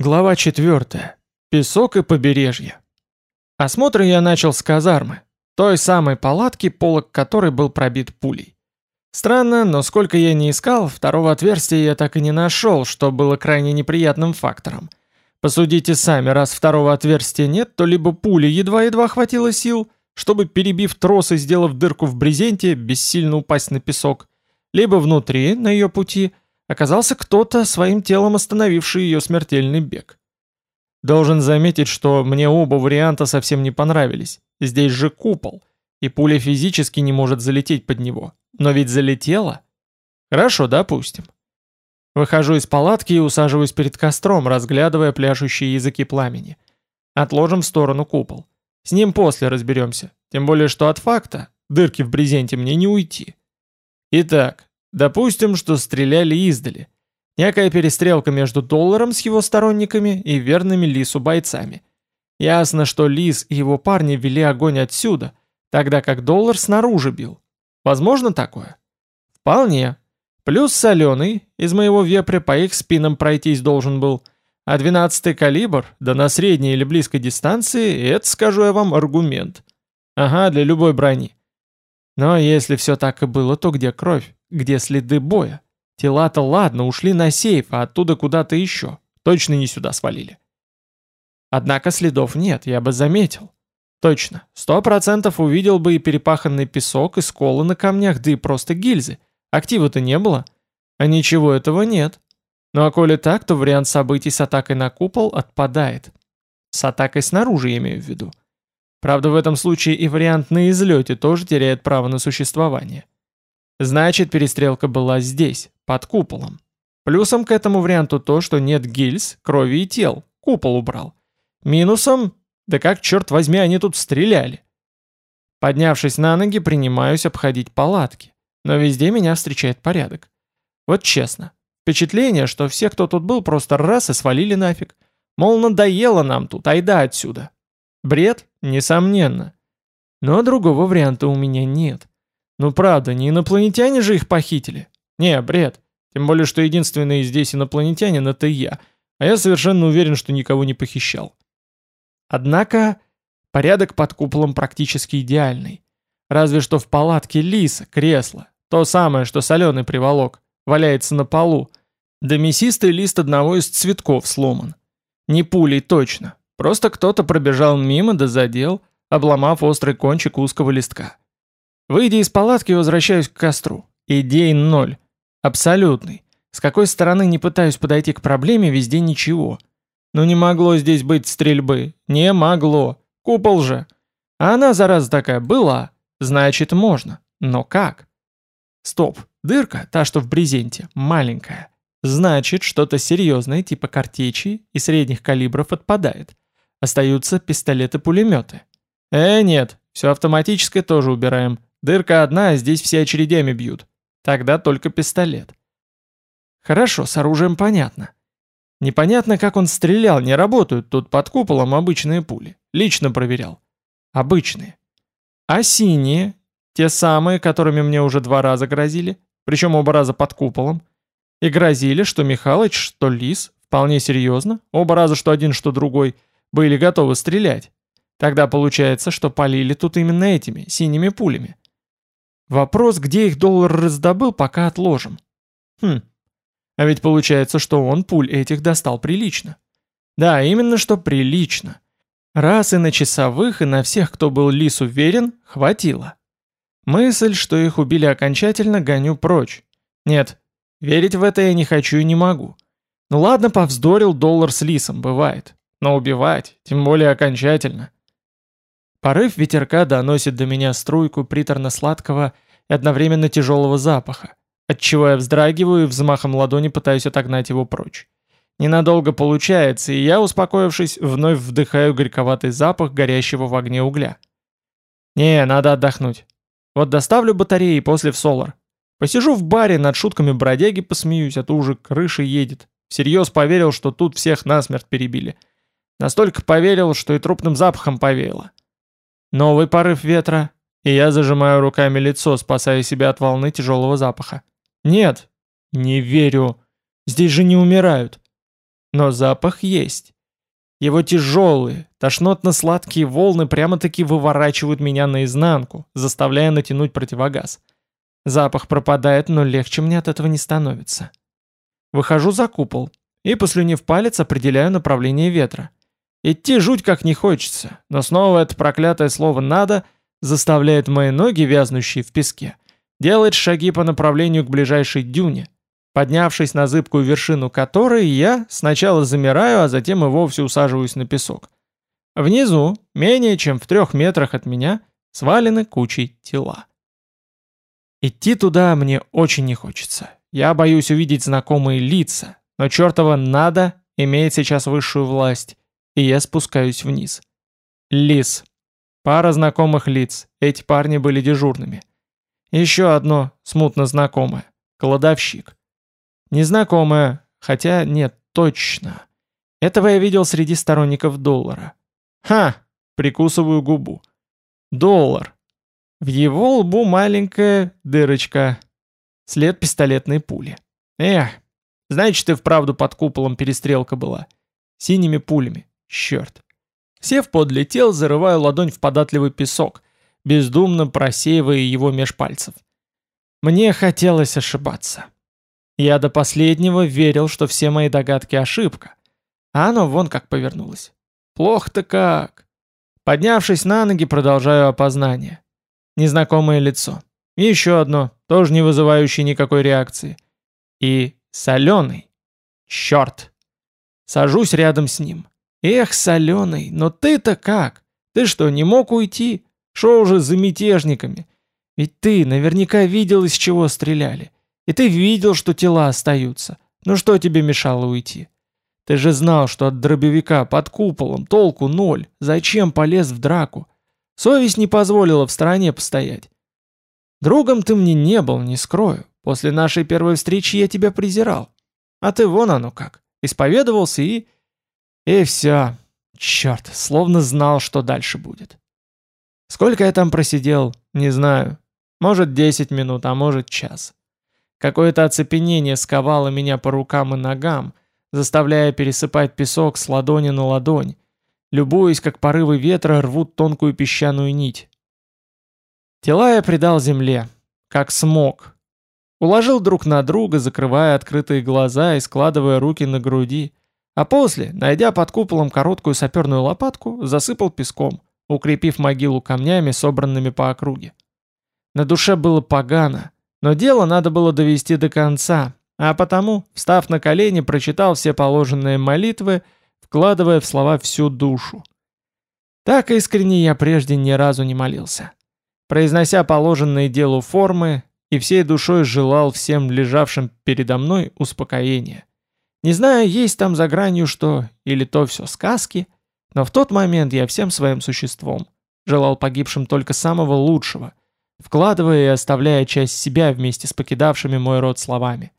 Глава 4. Песок и побережье. Осмотр я начал с казармы, той самой палатки, полок которой был пробит пулей. Странно, но сколько я не искал, второго отверстия я так и не нашел, что было крайне неприятным фактором. Посудите сами, раз второго отверстия нет, то либо пули едва-едва хватило сил, чтобы, перебив трос и сделав дырку в брезенте, бессильно упасть на песок, либо внутри, на ее пути, оказался кто-то, своим телом остановивший ее смертельный бег. Должен заметить, что мне оба варианта совсем не понравились. Здесь же купол, и пуля физически не может залететь под него. Но ведь залетела. Хорошо, допустим. Выхожу из палатки и усаживаюсь перед костром, разглядывая пляшущие языки пламени. Отложим в сторону купол. С ним после разберемся. Тем более, что от факта, дырки в брезенте мне не уйти. Итак, Допустим, что стреляли издали. Некая перестрелка между долларом с его сторонниками и верными Лису бойцами. Ясно, что Лис и его парни вели огонь отсюда, тогда как доллар снаружи бил. Возможно такое? Вполне. Плюс соленый, из моего вепря по их спинам пройтись должен был. А 12-й калибр, да на средней или близкой дистанции, это, скажу я вам, аргумент. Ага, для любой брони. Но если все так и было, то где кровь? Где следы боя? Тела-то ладно, ушли на сейф, а оттуда куда-то еще. Точно не сюда свалили. Однако следов нет, я бы заметил. Точно, сто процентов увидел бы и перепаханный песок, и сколы на камнях, да и просто гильзы. Актива-то не было. А ничего этого нет. Ну а коли так, то вариант событий с атакой на купол отпадает. С атакой снаружи я имею в виду. Правда, в этом случае и вариант на излете тоже теряет право на существование. Значит, перестрелка была здесь, под куполом. Плюсом к этому варианту то, что нет гильз, крови и тел. Купол убрал. Минусом, да как, черт возьми, они тут стреляли. Поднявшись на ноги, принимаюсь обходить палатки. Но везде меня встречает порядок. Вот честно, впечатление, что все, кто тут был, просто раз и свалили нафиг. Мол, надоело нам тут, айда отсюда. Бред? Несомненно. Но другого варианта у меня нет. Ну правда, не инопланетяне же их похитили. Не, бред. Тем более, что единственный здесь инопланетянин это я. А я совершенно уверен, что никого не похищал. Однако, порядок под куполом практически идеальный. Разве что в палатке лиса, кресло, то самое, что соленый приволок, валяется на полу, да мясистый лист одного из цветков сломан. Не пулей точно, просто кто-то пробежал мимо да задел, обломав острый кончик узкого листка. Выйдя из палатки, возвращаюсь к костру. Идей ноль. Абсолютный. С какой стороны не пытаюсь подойти к проблеме, везде ничего. Ну не могло здесь быть стрельбы. Не могло. Купол же. А она, зараза такая, была. Значит, можно. Но как? Стоп. Дырка, та, что в брезенте, маленькая. Значит, что-то серьезное, типа картечи и средних калибров отпадает. Остаются пистолеты-пулеметы. Э, нет, все автоматическое тоже убираем. Дырка одна, а здесь все очередями бьют. Тогда только пистолет. Хорошо, с оружием понятно. Непонятно, как он стрелял, не работают тут под куполом обычные пули. Лично проверял. Обычные. А синие, те самые, которыми мне уже два раза грозили, причем оба раза под куполом, и грозили, что Михалыч, что Лис, вполне серьезно, оба раза что один, что другой, были готовы стрелять. Тогда получается, что полили тут именно этими, синими пулями. Вопрос, где их доллар раздобыл, пока отложим. Хм, а ведь получается, что он пуль этих достал прилично. Да, именно что прилично. Раз и на часовых, и на всех, кто был Лис уверен, хватило. Мысль, что их убили окончательно, гоню прочь. Нет, верить в это я не хочу и не могу. Ну ладно, повздорил доллар с Лисом, бывает. Но убивать, тем более окончательно. Порыв ветерка доносит до меня струйку приторно-сладкого и одновременно тяжелого запаха, отчего я вздрагиваю и взмахом ладони пытаюсь отогнать его прочь. Ненадолго получается, и я, успокоившись, вновь вдыхаю горьковатый запах горящего в огне угля. Не, надо отдохнуть. Вот доставлю батареи и после в Солар. Посижу в баре, над шутками бродяги посмеюсь, а то уже крыша едет. Всерьез поверил, что тут всех насмерть перебили. Настолько поверил, что и трупным запахом повеяло. Новый порыв ветра, и я зажимаю руками лицо, спасая себя от волны тяжелого запаха. Нет, не верю. Здесь же не умирают. Но запах есть. Его тяжелые, тошнотно-сладкие волны прямо-таки выворачивают меня наизнанку, заставляя натянуть противогаз. Запах пропадает, но легче мне от этого не становится. Выхожу за купол и, послюнив палец, определяю направление ветра. Идти жуть как не хочется, но снова это проклятое слово «надо» заставляет мои ноги, вязнущие в песке, делать шаги по направлению к ближайшей дюне, поднявшись на зыбкую вершину которой я сначала замираю, а затем и вовсе усаживаюсь на песок. Внизу, менее чем в трех метрах от меня, свалены кучей тела. Идти туда мне очень не хочется. Я боюсь увидеть знакомые лица, но чертова «надо» имеет сейчас высшую власть, и я спускаюсь вниз. Лис. Пара знакомых лиц, эти парни были дежурными. Еще одно, смутно знакомое. Кладовщик. Незнакомое, хотя нет, точно. Этого я видел среди сторонников доллара. Ха! Прикусываю губу. Доллар. В его лбу маленькая дырочка. След пистолетной пули. Эх, значит и вправду под куполом перестрелка была. Синими пулями. Черт. Сев подле тел, зарываю ладонь в податливый песок, бездумно просеивая его меж пальцев. Мне хотелось ошибаться. Я до последнего верил, что все мои догадки ошибка. А оно вон как повернулось. Плохо-то как. Поднявшись на ноги, продолжаю опознание. Незнакомое лицо. И еще одно, тоже не вызывающее никакой реакции. И соленый. Черт. Сажусь рядом с ним. Эх, соленый, но ты-то как? Ты что, не мог уйти? Шо уже за мятежниками? Ведь ты наверняка видел, из чего стреляли. И ты видел, что тела остаются. Ну что тебе мешало уйти? Ты же знал, что от дробовика под куполом толку ноль. Зачем полез в драку? Совесть не позволила в стороне постоять. Другом ты мне не был, не скрою. После нашей первой встречи я тебя презирал. А ты вон оно как. Исповедовался и... И все. Черт, словно знал, что дальше будет. Сколько я там просидел, не знаю. Может, 10 минут, а может, час. Какое-то оцепенение сковало меня по рукам и ногам, заставляя пересыпать песок с ладони на ладонь, любуясь, как порывы ветра рвут тонкую песчаную нить. Тела я придал земле, как смог. Уложил друг на друга, закрывая открытые глаза и складывая руки на груди, а после, найдя под куполом короткую саперную лопатку, засыпал песком, укрепив могилу камнями, собранными по округе. На душе было погано, но дело надо было довести до конца, а потому, встав на колени, прочитал все положенные молитвы, вкладывая в слова всю душу. Так искренне я прежде ни разу не молился произнося положенные делу формы, и всей душой желал всем лежавшим передо мной успокоения. Не знаю, есть там за гранью что, или то все сказки, но в тот момент я всем своим существом желал погибшим только самого лучшего, вкладывая и оставляя часть себя вместе с покидавшими мой род словами.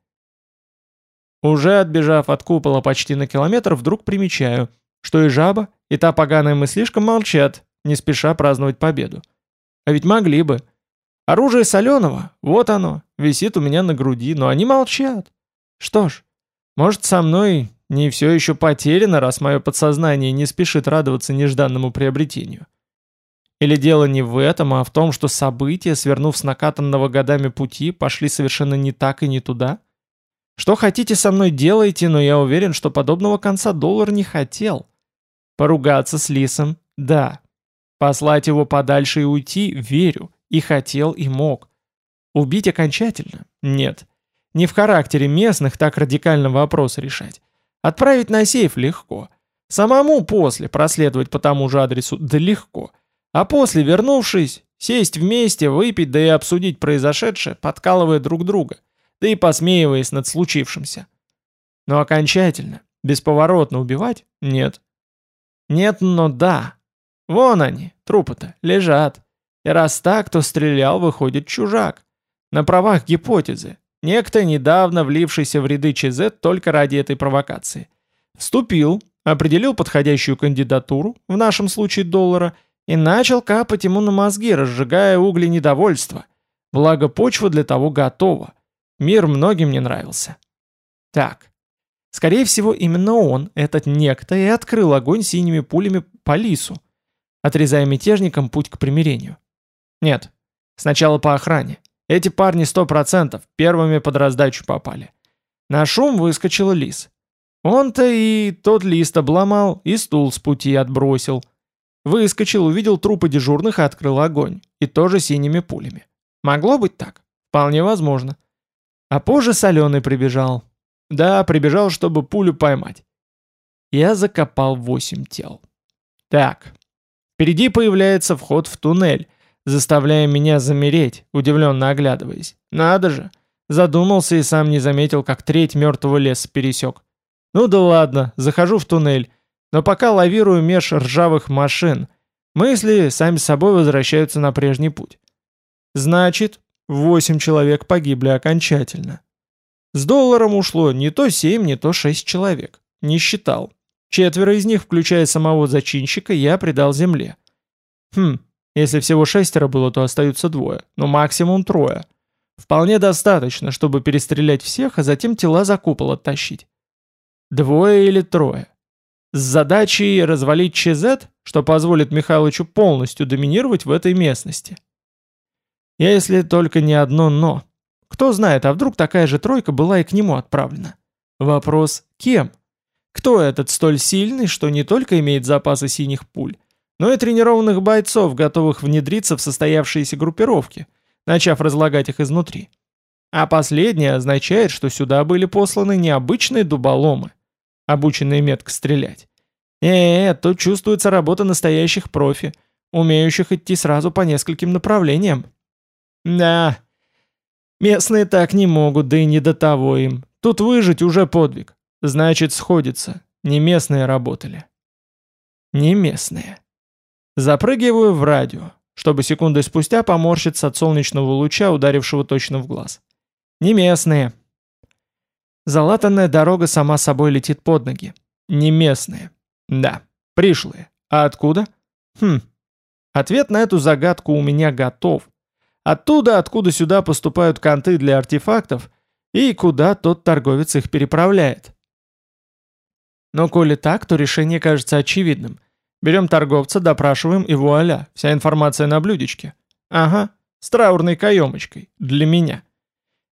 Уже отбежав от купола почти на километр, вдруг примечаю, что и жаба, и та поганая мыслишка молчат, не спеша праздновать победу. А ведь могли бы. Оружие соленого, вот оно, висит у меня на груди, но они молчат. Что ж, может со мной не все еще потеряно, раз мое подсознание не спешит радоваться нежданному приобретению. Или дело не в этом, а в том, что события, свернув с накатанного годами пути, пошли совершенно не так и не туда? Что хотите со мной делайте, но я уверен, что подобного конца доллар не хотел. Поругаться с Лисом – да, Послать его подальше и уйти – верю. И хотел, и мог. Убить окончательно? Нет. Не в характере местных так радикально вопрос решать. Отправить на сейф легко. Самому после проследовать по тому же адресу да легко. А после, вернувшись, сесть вместе, выпить, да и обсудить произошедшее, подкалывая друг друга, да и посмеиваясь над случившимся. Но окончательно, бесповоротно убивать? Нет. Нет, но да. Вон они, трупы-то, лежат. И раз так, то стрелял, выходит, чужак. На правах гипотезы. Некто, недавно влившийся в ряды ЧЗ только ради этой провокации. Вступил, определил подходящую кандидатуру, в нашем случае доллара, и начал капать ему на мозги, разжигая угли недовольства. Благо почва для того готова. Мир многим не нравился. Так, Скорее всего, именно он, этот некто, и открыл огонь синими пулями по лису, отрезая мятежникам путь к примирению. Нет, сначала по охране. Эти парни сто процентов первыми под раздачу попали. На шум выскочил лис. Он-то и тот лист обломал, и стул с пути отбросил. Выскочил, увидел трупы дежурных и открыл огонь. И тоже синими пулями. Могло быть так? Вполне возможно. А позже соленый прибежал. Да, прибежал, чтобы пулю поймать. Я закопал восемь тел. Так. Впереди появляется вход в туннель, заставляя меня замереть, удивленно оглядываясь. Надо же. Задумался и сам не заметил, как треть мертвого леса пересек. Ну да ладно, захожу в туннель. Но пока лавирую меж ржавых машин, мысли сами собой возвращаются на прежний путь. Значит, восемь человек погибли окончательно. С долларом ушло не то семь, не то шесть человек. Не считал. Четверо из них, включая самого зачинщика, я предал земле. Хм, если всего шестеро было, то остаются двое, но максимум трое. Вполне достаточно, чтобы перестрелять всех, а затем тела за купол оттащить. Двое или трое. С задачей развалить ЧЗ, что позволит Михалычу полностью доминировать в этой местности. Если только не одно «но». Кто знает, а вдруг такая же тройка была и к нему отправлена? Вопрос «кем?» Кто этот столь сильный, что не только имеет запасы синих пуль, но и тренированных бойцов, готовых внедриться в состоявшиеся группировки, начав разлагать их изнутри? А последнее означает, что сюда были посланы необычные дуболомы, обученные метко стрелять. Нет, тут чувствуется работа настоящих профи, умеющих идти сразу по нескольким направлениям. Да, местные так не могут, да и не до того им. Тут выжить уже подвиг. Значит, сходится. Не местные работали. Не местные. Запрыгиваю в радио, чтобы секундой спустя поморщиться от солнечного луча, ударившего точно в глаз. Не местные. Залатанная дорога сама собой летит под ноги. Не местные. Да, пришлые. А откуда? Хм. Ответ на эту загадку у меня готов. Оттуда, откуда сюда поступают конты для артефактов, и куда тот торговец их переправляет. Но коли так, то решение кажется очевидным. Берем торговца, допрашиваем и вуаля, вся информация на блюдечке. Ага, с траурной каемочкой. Для меня.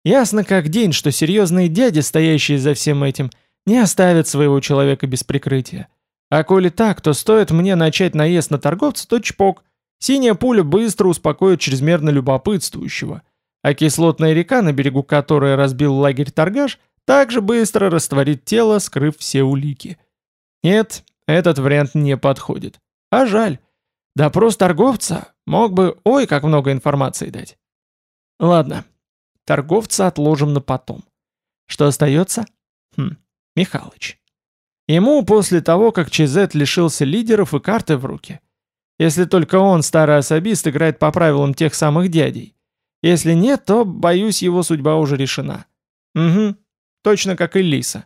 Ясно как день, что серьезные дяди, стоящие за всем этим, не оставят своего человека без прикрытия. А коли так, то стоит мне начать наезд на торговца, то чпок. Синяя пуля быстро успокоит чрезмерно любопытствующего. А кислотная река, на берегу которой разбил лагерь торгаш, также быстро растворит тело, скрыв все улики. Нет, этот вариант не подходит. А жаль. Допрос торговца мог бы ой как много информации дать. Ладно, Торговца отложим на потом. Что остается? Хм, Михалыч. Ему после того, как ЧЗ лишился лидеров и карты в руки. Если только он, старый особист, играет по правилам тех самых дядей. Если нет, то, боюсь, его судьба уже решена. Угу, точно как и Лиса.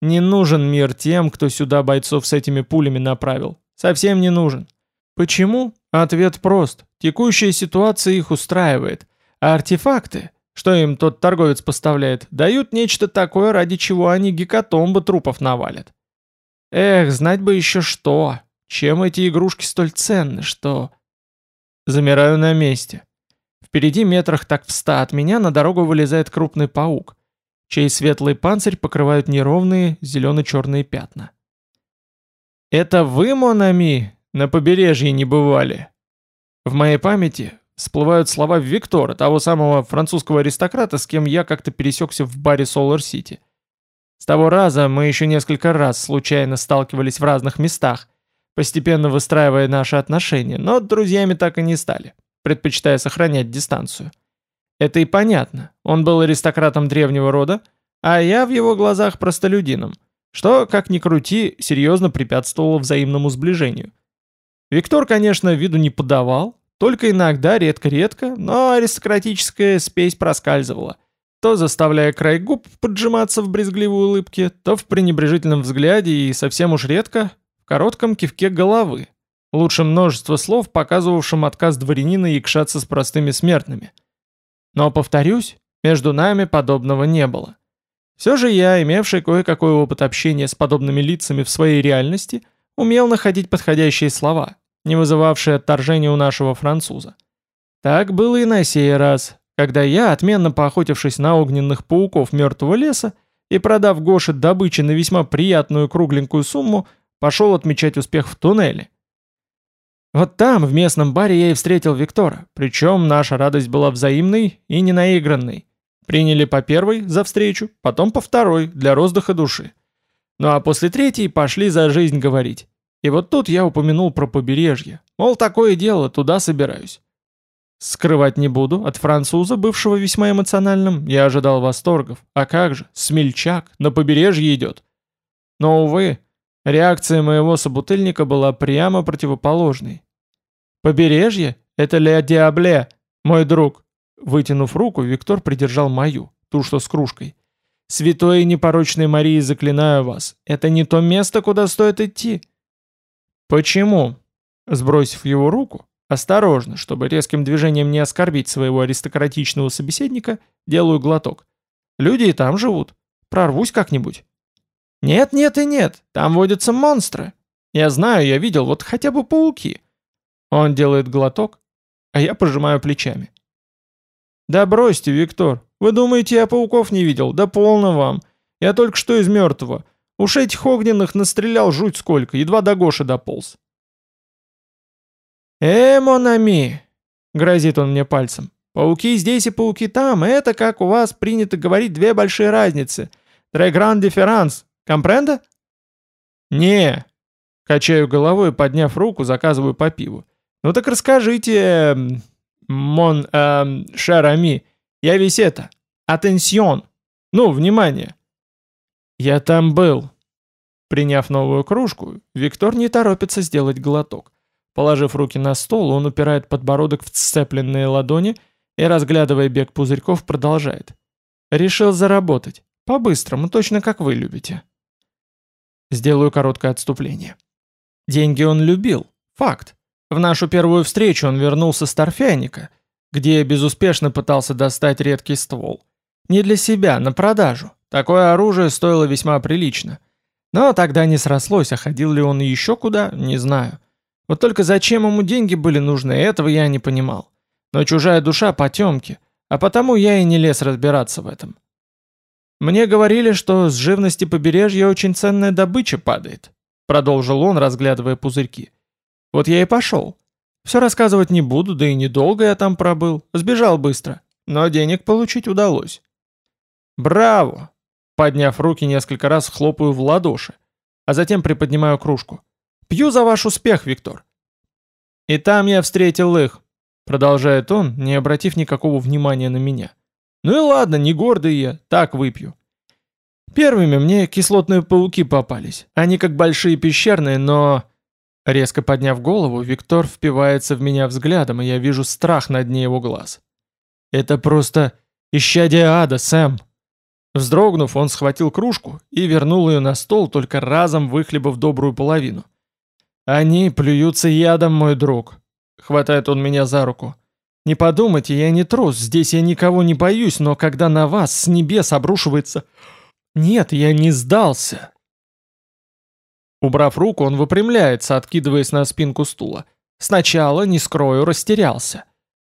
Не нужен мир тем, кто сюда бойцов с этими пулями направил. Совсем не нужен. Почему? Ответ прост. Текущая ситуация их устраивает. А артефакты, что им тот торговец поставляет, дают нечто такое, ради чего они гекатомбы трупов навалят. Эх, знать бы еще что. Чем эти игрушки столь ценны, что... Замираю на месте. Впереди метрах так в ста от меня на дорогу вылезает крупный паук, чей светлый панцирь покрывают неровные зелено-черные пятна. «Это вы, Монами, на побережье не бывали?» В моей памяти всплывают слова Виктора, того самого французского аристократа, с кем я как-то пересекся в баре City. С того раза мы еще несколько раз случайно сталкивались в разных местах, постепенно выстраивая наши отношения, но друзьями так и не стали, предпочитая сохранять дистанцию. Это и понятно, он был аристократом древнего рода, а я в его глазах простолюдином, что, как ни крути, серьезно препятствовало взаимному сближению. Виктор, конечно, виду не подавал, только иногда, редко-редко, но аристократическая спесь проскальзывала, то заставляя край губ поджиматься в брезгливой улыбке, то в пренебрежительном взгляде и совсем уж редко в коротком кивке головы, лучше множество слов, показывавшим отказ дворянина якшаться с простыми смертными. Но, повторюсь, между нами подобного не было. Все же я, имевший кое-какой опыт общения с подобными лицами в своей реальности, умел находить подходящие слова, не вызывавшие отторжения у нашего француза. Так было и на сей раз, когда я, отменно поохотившись на огненных пауков мертвого леса и продав Гоше добычи на весьма приятную кругленькую сумму, пошел отмечать успех в туннеле. Вот там, в местном баре, я и встретил Виктора, причем наша радость была взаимной и не наигранной. Приняли по первой за встречу, потом по второй для роздыха души. Ну а после третьей пошли за жизнь говорить. И вот тут я упомянул про побережье. Мол, такое дело, туда собираюсь. Скрывать не буду, от француза, бывшего весьма эмоциональным, я ожидал восторгов. А как же, смельчак, на побережье идет. Но, увы, реакция моего собутыльника была прямо противоположной. «Побережье? Это Ле Диабле, мой друг!» Вытянув руку, Виктор придержал мою, ту, что с кружкой. «Святой и непорочной Марии заклинаю вас, это не то место, куда стоит идти». «Почему?» Сбросив его руку, осторожно, чтобы резким движением не оскорбить своего аристократичного собеседника, делаю глоток. «Люди и там живут. Прорвусь как-нибудь». «Нет, нет и нет, там водятся монстры. Я знаю, я видел, вот хотя бы пауки». Он делает глоток, а я пожимаю плечами. «Да бросьте, Виктор, вы думаете, я пауков не видел? Да полно вам. Я только что из мертвого. Уж этих огненных настрелял жуть сколько, едва до Гоши дополз. «Э, Монами!» — грозит он мне пальцем. «Пауки здесь и пауки там, это, как у вас принято говорить, две большие разницы. Tre grand différence. Компренда?» «Не!» — качаю головой, подняв руку, заказываю по пиву. «Ну так расскажите, эм, мон, эм, шер ами, я весь это. Атенсион. Ну, внимание!» «Я там был». Приняв новую кружку, Виктор не торопится сделать глоток. Положив руки на стол, он упирает подбородок в сцепленные ладони и, разглядывая бег пузырьков, продолжает. «Решил заработать. По-быстрому, точно как вы любите». Сделаю короткое отступление. Деньги он любил. Факт. В нашу первую встречу он вернулся с торфяника, где безуспешно пытался достать редкий ствол. Не для себя, на продажу. Такое оружие стоило весьма прилично. Но тогда не срослось, а ходил ли он еще куда, не знаю. Вот только зачем ему деньги были нужны, этого я не понимал. Но чужая душа потемки, а потому я и не лез разбираться в этом. Мне говорили, что с живности побережья очень ценная добыча падает, продолжил он, разглядывая пузырьки. Вот я и пошел. Все рассказывать не буду, да и недолго я там пробыл, сбежал быстро, но денег получить удалось. Браво! Подняв руки несколько раз, хлопаю в ладоши, а затем приподнимаю кружку. Пью за ваш успех, Виктор. И там я встретил их, продолжает он, не обратив никакого внимания на меня. Ну и ладно, не гордый я, так выпью. Первыми мне кислотные пауки попались. Они как большие пещерные, но... Резко подняв голову, Виктор впивается в меня взглядом, и я вижу страх на дне его глаз. Это просто исчадие ада, Сэм. Вздрогнув, он схватил кружку и вернул ее на стол, только разом выхлебав добрую половину. «Они плюются ядом, мой друг!» Хватает он меня за руку. «Не подумайте, я не трус, здесь я никого не боюсь, но когда на вас с небес обрушивается...» «Нет, я не сдался!» Убрав руку, он выпрямляется, откидываясь на спинку стула. Сначала, не скрою, растерялся.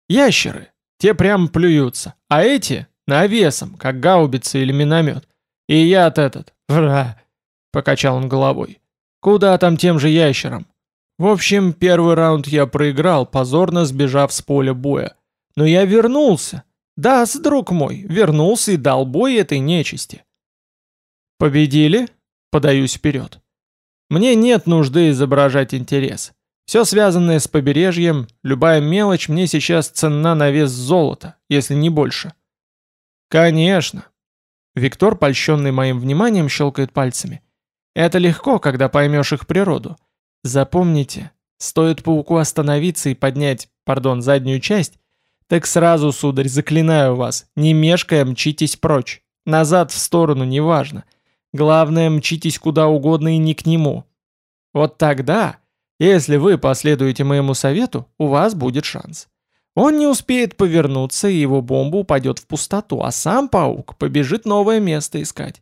Ящеры, те прям плюются, а эти — навесом, как гаубица или миномет. И яд этот, вра, — покачал он головой. Куда там тем же ящерам? В общем, первый раунд я проиграл, позорно сбежав с поля боя. Но я вернулся. Да, друг мой, вернулся и дал бой этой нечисти. Победили? Подаюсь вперед. Мне нет нужды изображать интерес. Все связанное с побережьем, любая мелочь мне сейчас ценна на вес золота, если не больше. Конечно. Виктор, польщенный моим вниманием, щелкает пальцами. Это легко, когда поймешь их природу. Запомните, стоит пауку остановиться и поднять, пардон, заднюю часть, так сразу, сударь, заклинаю вас, не мешкая мчитесь прочь. Назад, в сторону, неважно. Главное, мчитесь куда угодно и не к нему. Вот тогда, если вы последуете моему совету, у вас будет шанс. Он не успеет повернуться, и его бомба упадет в пустоту, а сам паук побежит новое место искать.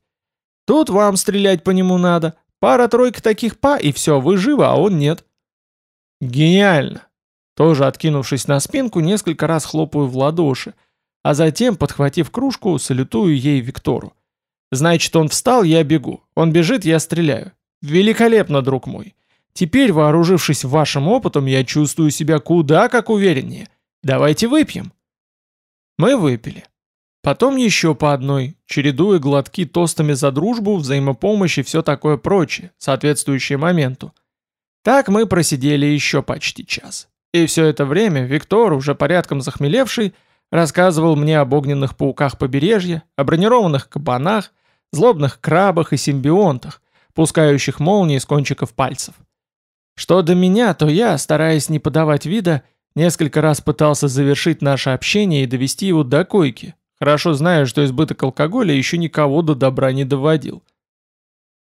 Тут вам стрелять по нему надо. Пара-тройка таких па, и все, вы живы, а он нет. Гениально. Тоже откинувшись на спинку, несколько раз хлопаю в ладоши, а затем, подхватив кружку, салютую ей Виктору. Значит, он встал, я бегу. Он бежит, я стреляю. Великолепно, друг мой. Теперь, вооружившись вашим опытом, я чувствую себя куда как увереннее. Давайте выпьем. Мы выпили. Потом еще по одной, чередуя глотки тостами за дружбу, взаимопомощь и все такое прочее, соответствующее моменту. Так мы просидели еще почти час. И все это время Виктор, уже порядком захмелевший, рассказывал мне об огненных пауках побережья, о бронированных кабанах, злобных крабах и симбионтах, пускающих молнии с кончиков пальцев. Что до меня, то я, стараясь не подавать вида, несколько раз пытался завершить наше общение и довести его до койки, хорошо зная, что избыток алкоголя еще никого до добра не доводил.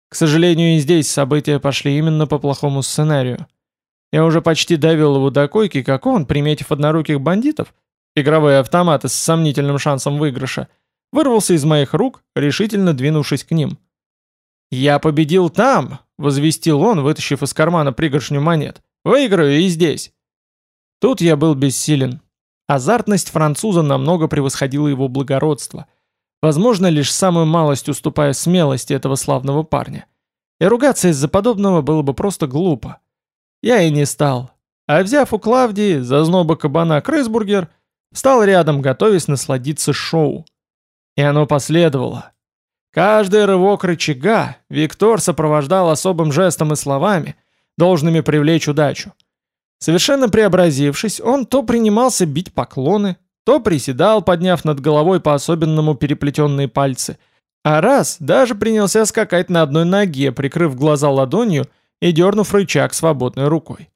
К сожалению, и здесь события пошли именно по плохому сценарию. Я уже почти довел его до койки, как он, приметив одноруких бандитов, игровые автоматы с сомнительным шансом выигрыша, вырвался из моих рук, решительно двинувшись к ним. «Я победил там!» — возвестил он, вытащив из кармана пригоршню монет. «Выиграю и здесь!» Тут я был бессилен. Азартность француза намного превосходила его благородство. Возможно, лишь самую малость уступая смелости этого славного парня. И ругаться из-за подобного было бы просто глупо. Я и не стал. А взяв у Клавдии зазноба кабана Крейсбургер, встал рядом, готовясь насладиться шоу. И оно последовало. Каждый рывок рычага Виктор сопровождал особым жестом и словами, должными привлечь удачу. Совершенно преобразившись, он то принимался бить поклоны, то приседал, подняв над головой по-особенному переплетенные пальцы, а раз даже принялся скакать на одной ноге, прикрыв глаза ладонью и дернув рычаг свободной рукой.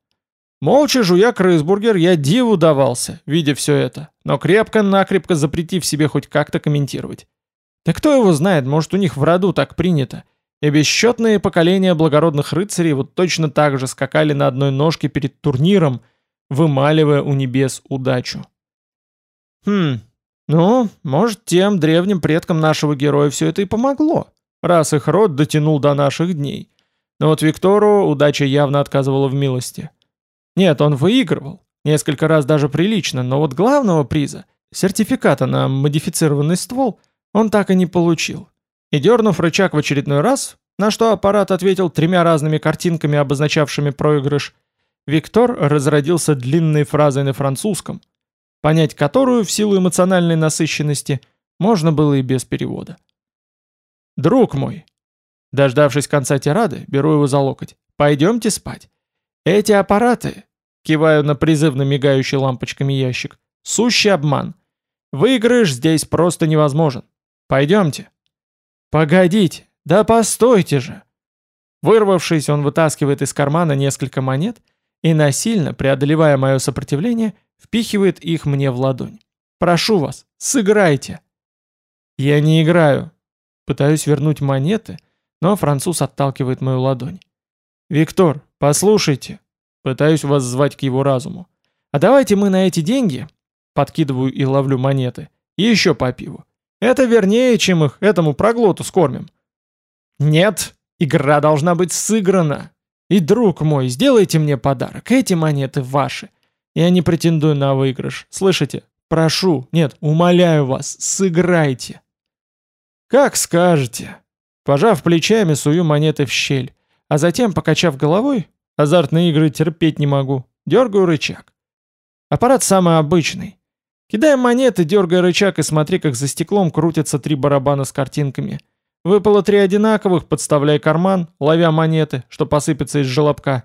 Молча жуя крысбургер, я диву давался, видя все это, но крепко-накрепко запретив себе хоть как-то комментировать. Да кто его знает, может у них в роду так принято. И бесчетные поколения благородных рыцарей вот точно так же скакали на одной ножке перед турниром, вымаливая у небес удачу. Хм, ну, может тем древним предкам нашего героя все это и помогло, раз их род дотянул до наших дней. Но вот Виктору удача явно отказывала в милости. Нет, он выигрывал, несколько раз даже прилично, но вот главного приза, сертификата на модифицированный ствол, он так и не получил. И дернув рычаг в очередной раз, на что аппарат ответил тремя разными картинками, обозначавшими проигрыш, Виктор разродился длинной фразой на французском, понять которую в силу эмоциональной насыщенности можно было и без перевода. «Друг мой, Дождавшись конца тирады, беру его за локоть. «Пойдемте спать. Эти аппараты...» Киваю на призывно мигающий лампочками ящик. «Сущий обман. Выигрыш здесь просто невозможен. Пойдемте». «Погодите! Да постойте же!» Вырвавшись, он вытаскивает из кармана несколько монет и, насильно, преодолевая мое сопротивление, впихивает их мне в ладонь. «Прошу вас, сыграйте!» Я не играю. Пытаюсь вернуть монеты, но француз отталкивает мою ладонь. «Виктор, послушайте!» Пытаюсь вас звать к его разуму. «А давайте мы на эти деньги...» Подкидываю и ловлю монеты. И еще по пиву. Это вернее, чем их этому проглоту скормим. «Нет, игра должна быть сыграна. И, друг мой, сделайте мне подарок. Эти монеты ваши. Я не претендую на выигрыш. Слышите? Прошу, нет, умоляю вас, сыграйте». «Как скажете», Пожав плечами, сую монеты в щель, а затем, покачав головой, азартные игры терпеть не могу, дергаю рычаг. Аппарат самый обычный. Кидаем монеты, дергая рычаг и смотри, как за стеклом крутятся три барабана с картинками. Выпало три одинаковых, подставляй карман, ловя монеты, что посыпется из желобка.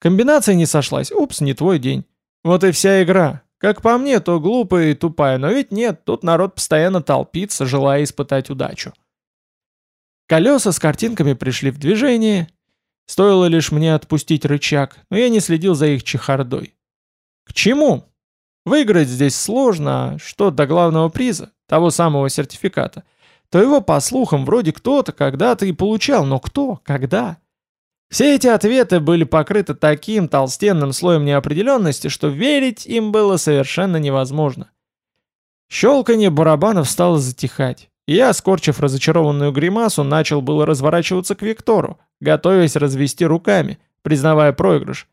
Комбинация не сошлась, упс, не твой день. Вот и вся игра. Как по мне, то глупая и тупая, но ведь нет, тут народ постоянно толпится, желая испытать удачу. Колеса с картинками пришли в движение. Стоило лишь мне отпустить рычаг, но я не следил за их чехардой. К чему? Выиграть здесь сложно, а что до главного приза, того самого сертификата, то его, по слухам, вроде кто-то когда-то и получал, но кто, когда? Все эти ответы были покрыты таким толстенным слоем неопределенности, что верить им было совершенно невозможно. Щелканье барабанов стало затихать. Я, скорчив разочарованную гримасу, начал было разворачиваться к Виктору, готовясь развести руками, признавая проигрыш.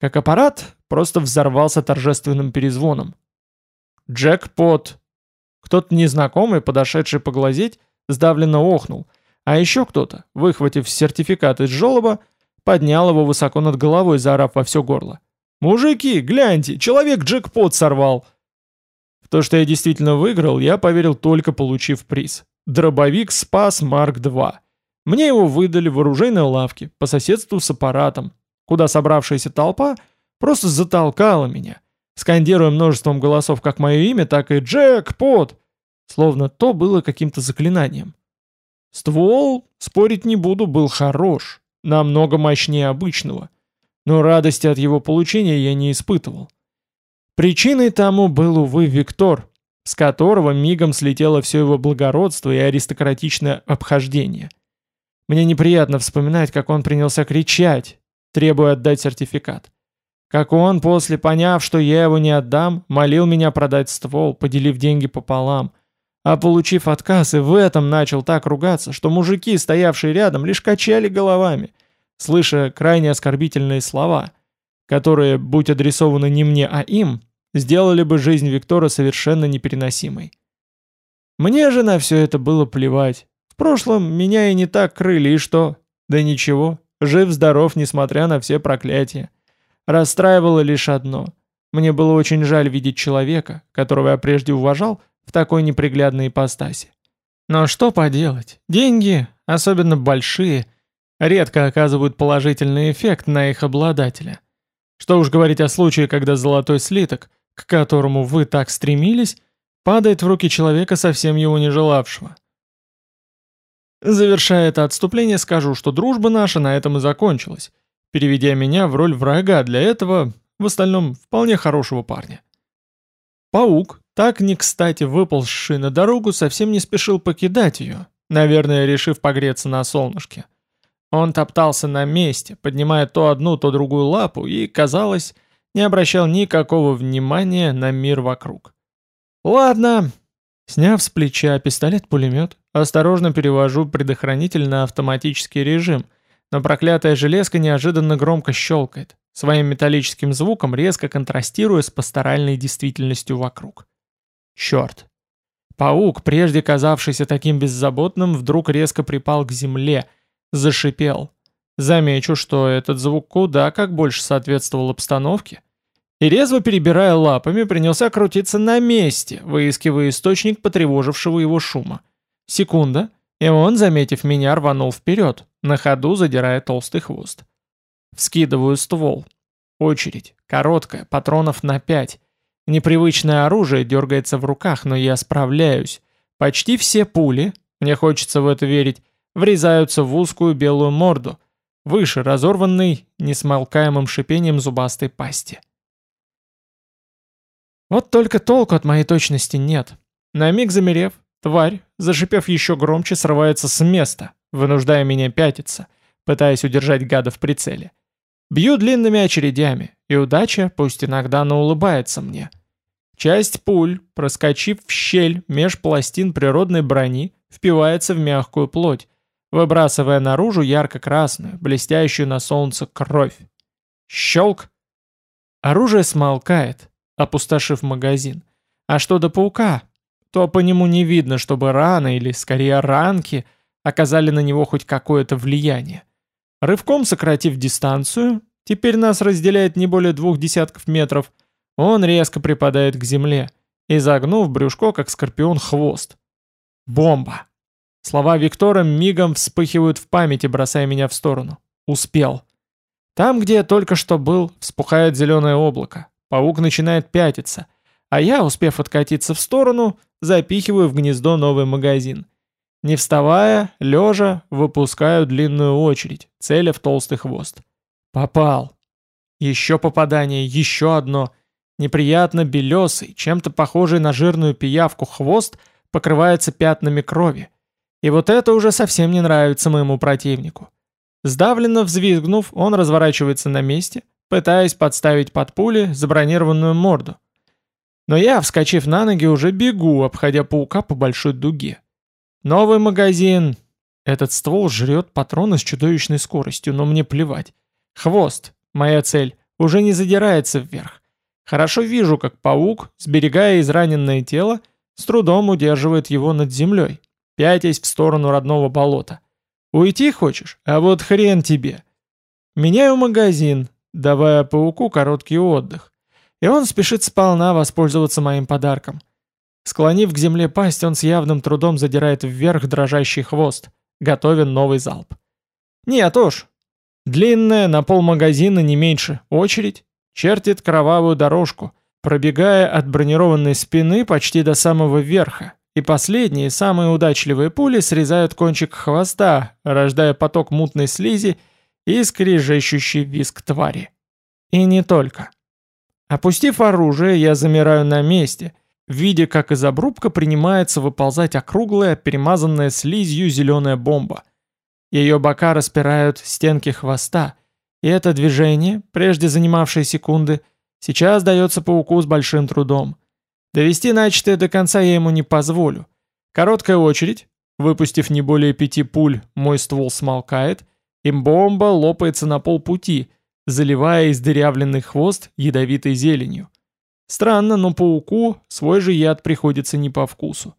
Как аппарат просто взорвался торжественным перезвоном. «Джекпот!» Кто-то незнакомый, подошедший поглазеть, сдавленно охнул, а еще кто-то, выхватив сертификат из желоба, поднял его высоко над головой, заорав во все горло. «Мужики, гляньте, человек джекпот сорвал!» То, что я действительно выиграл, я поверил только получив приз. Дробовик «Спас Марк-2». Мне его выдали в оружейной лавке, по соседству с аппаратом, куда собравшаяся толпа просто затолкала меня, скандируя множеством голосов как мое имя, так и «Джекпот!», словно то было каким-то заклинанием. Ствол, спорить не буду, был хорош, намного мощнее обычного, но радости от его получения я не испытывал. Причиной тому был, увы, Виктор, с которого мигом слетело все его благородство и аристократичное обхождение. Мне неприятно вспоминать, как он принялся кричать, требуя отдать сертификат. Как он, после поняв, что я его не отдам, молил меня продать ствол, поделив деньги пополам, а получив отказ и в этом начал так ругаться, что мужики, стоявшие рядом, лишь качали головами, слыша крайне оскорбительные слова, которые, будь адресованы не мне, а им, сделали бы жизнь Виктора совершенно непереносимой. Мне же на все это было плевать. В прошлом меня и не так крыли, и что? Да ничего, жив-здоров, несмотря на все проклятия. Расстраивало лишь одно. Мне было очень жаль видеть человека, которого я прежде уважал, в такой неприглядной ипостаси. Но что поделать, деньги, особенно большие, редко оказывают положительный эффект на их обладателя. Что уж говорить о случае, когда золотой слиток, к которому вы так стремились, падает в руки человека, совсем его не желавшего. Завершая это отступление, скажу, что дружба наша на этом и закончилась, переведя меня в роль врага для этого, в остальном, вполне хорошего парня. Паук, так не кстати выползший на дорогу, совсем не спешил покидать ее, наверное, решив погреться на солнышке. Он топтался на месте, поднимая то одну, то другую лапу и, казалось, не обращал никакого внимания на мир вокруг. «Ладно». Сняв с плеча пистолет-пулемет, осторожно перевожу предохранитель на автоматический режим, но проклятая железка неожиданно громко щелкает, своим металлическим звуком резко контрастируя с пасторальной действительностью вокруг. Черт. Паук, прежде казавшийся таким беззаботным, вдруг резко припал к земле, зашипел. Замечу, что этот звук куда как больше соответствовал обстановке, и резво перебирая лапами, принялся крутиться на месте, выискивая источник потревожившего его шума. Секунда, и он, заметив меня, рванул вперед, на ходу задирая толстый хвост. Вскидываю ствол. Очередь, короткая, патронов на пять. Непривычное оружие дергается в руках, но я справляюсь. Почти все пули, мне хочется в это верить, врезаются в узкую белую морду, выше разорванной несмолкаемым шипением зубастой пасти. Вот только толку от моей точности нет. На миг замерев, тварь, зашипев еще громче, срывается с места, вынуждая меня пятиться, пытаясь удержать гада в прицеле. Бью длинными очередями, и удача, пусть иногда, но улыбается мне. Часть пуль, проскочив в щель меж пластин природной брони, впивается в мягкую плоть, выбрасывая наружу ярко-красную, блестящую на солнце кровь. Щелк! Оружие смолкает, опустошив магазин. А что до паука, то по нему не видно, чтобы раны или, скорее, ранки оказали на него хоть какое-то влияние. Рывком сократив дистанцию, теперь нас разделяет не более двух десятков метров, он резко припадает к земле, изогнув брюшко, как скорпион, хвост. Бомба! Слова Виктора мигом вспыхивают в памяти, бросая меня в сторону. Успел. Там, где я только что был, вспухает зеленое облако. Паук начинает пятиться, а я, успев откатиться в сторону, запихиваю в гнездо новый магазин. Не вставая, лежа, выпускаю длинную очередь, целя в толстый хвост. Попал. Еще попадание, еще одно. Неприятно белесый, чем-то похожий на жирную пиявку хвост покрывается пятнами крови. И вот это уже совсем не нравится моему противнику. Сдавленно взвизгнув, он разворачивается на месте, пытаясь подставить под пули забронированную морду. Но я, вскочив на ноги, уже бегу, обходя паука по большой дуге. Новый магазин. Этот ствол жрет патроны с чудовищной скоростью, но мне плевать. Хвост, моя цель, уже не задирается вверх. Хорошо вижу, как паук, сберегая израненное тело, с трудом удерживает его над землей, пятясь в сторону родного болота. Уйти хочешь? А вот хрен тебе. Меняю магазин, давая пауку короткий отдых. И он спешит сполна воспользоваться моим подарком. Склонив к земле пасть, он с явным трудом задирает вверх дрожащий хвост, готовя новый залп. Нет уж. Длинная, на пол магазина не меньше, очередь, чертит кровавую дорожку, пробегая от бронированной спины почти до самого верха, и последние, самые удачливые пули срезают кончик хвоста, рождая поток мутной слизи и скрежещущий виск твари. И не только. Опустив оружие, я замираю на месте, видя, как из обрубка принимается выползать округлая, перемазанная слизью зеленая бомба. Ее бока распирают стенки хвоста, и это движение, прежде занимавшее секунды, сейчас дается пауку с большим трудом. Довести начатое до конца я ему не позволю. Короткая очередь, выпустив не более пяти пуль, мой ствол смолкает, и бомба лопается на полпути, заливая издырявленный хвост ядовитой зеленью. Странно, но пауку свой же яд приходится не по вкусу.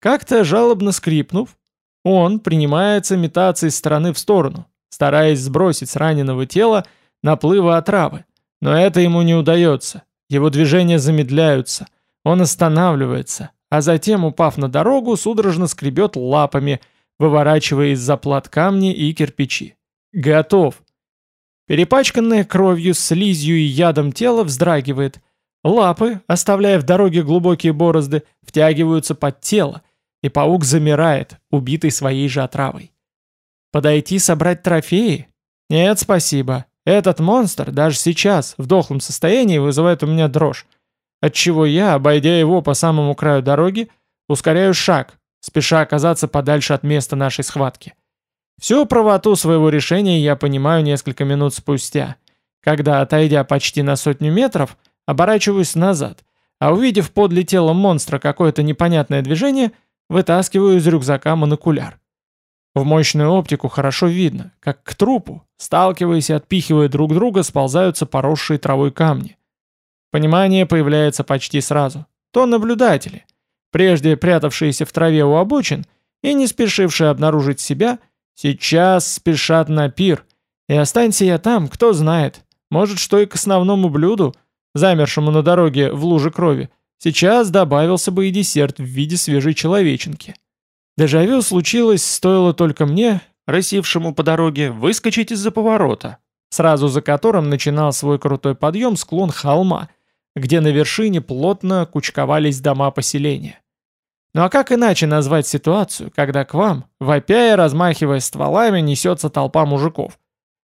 Как-то жалобно скрипнув, он принимается метаться из стороны в сторону, стараясь сбросить с раненого тела наплывы отравы. Но это ему не удается. Его движения замедляются. Он останавливается, а затем, упав на дорогу, судорожно скребет лапами, выворачивая из заплат камни и кирпичи. Готов. Перепачканное кровью, слизью и ядом тело вздрагивает. Лапы, оставляя в дороге глубокие борозды, втягиваются под тело, и паук замирает, убитый своей же отравой. Подойти собрать трофеи? Нет, спасибо. Этот монстр даже сейчас, в дохлом состоянии, вызывает у меня дрожь отчего я, обойдя его по самому краю дороги, ускоряю шаг, спеша оказаться подальше от места нашей схватки. Всю правоту своего решения я понимаю несколько минут спустя, когда, отойдя почти на сотню метров, оборачиваюсь назад, а увидев подле тела монстра какое-то непонятное движение, вытаскиваю из рюкзака монокуляр. В мощную оптику хорошо видно, как к трупу, сталкиваясь и отпихивая друг друга, сползаются поросшие травой камни. Понимание появляется почти сразу. То наблюдатели, прежде прятавшиеся в траве у обочин и не спешившие обнаружить себя, сейчас спешат на пир. И останься я там, кто знает, может, что и к основному блюду, замершему на дороге в луже крови, сейчас добавился бы и десерт в виде свежей человеченки. Дежавю случилось, стоило только мне, рысившему по дороге, выскочить из-за поворота, сразу за которым начинал свой крутой подъем склон холма — где на вершине плотно кучковались дома поселения. Ну а как иначе назвать ситуацию, когда к вам, вопя и размахивая стволами, несется толпа мужиков?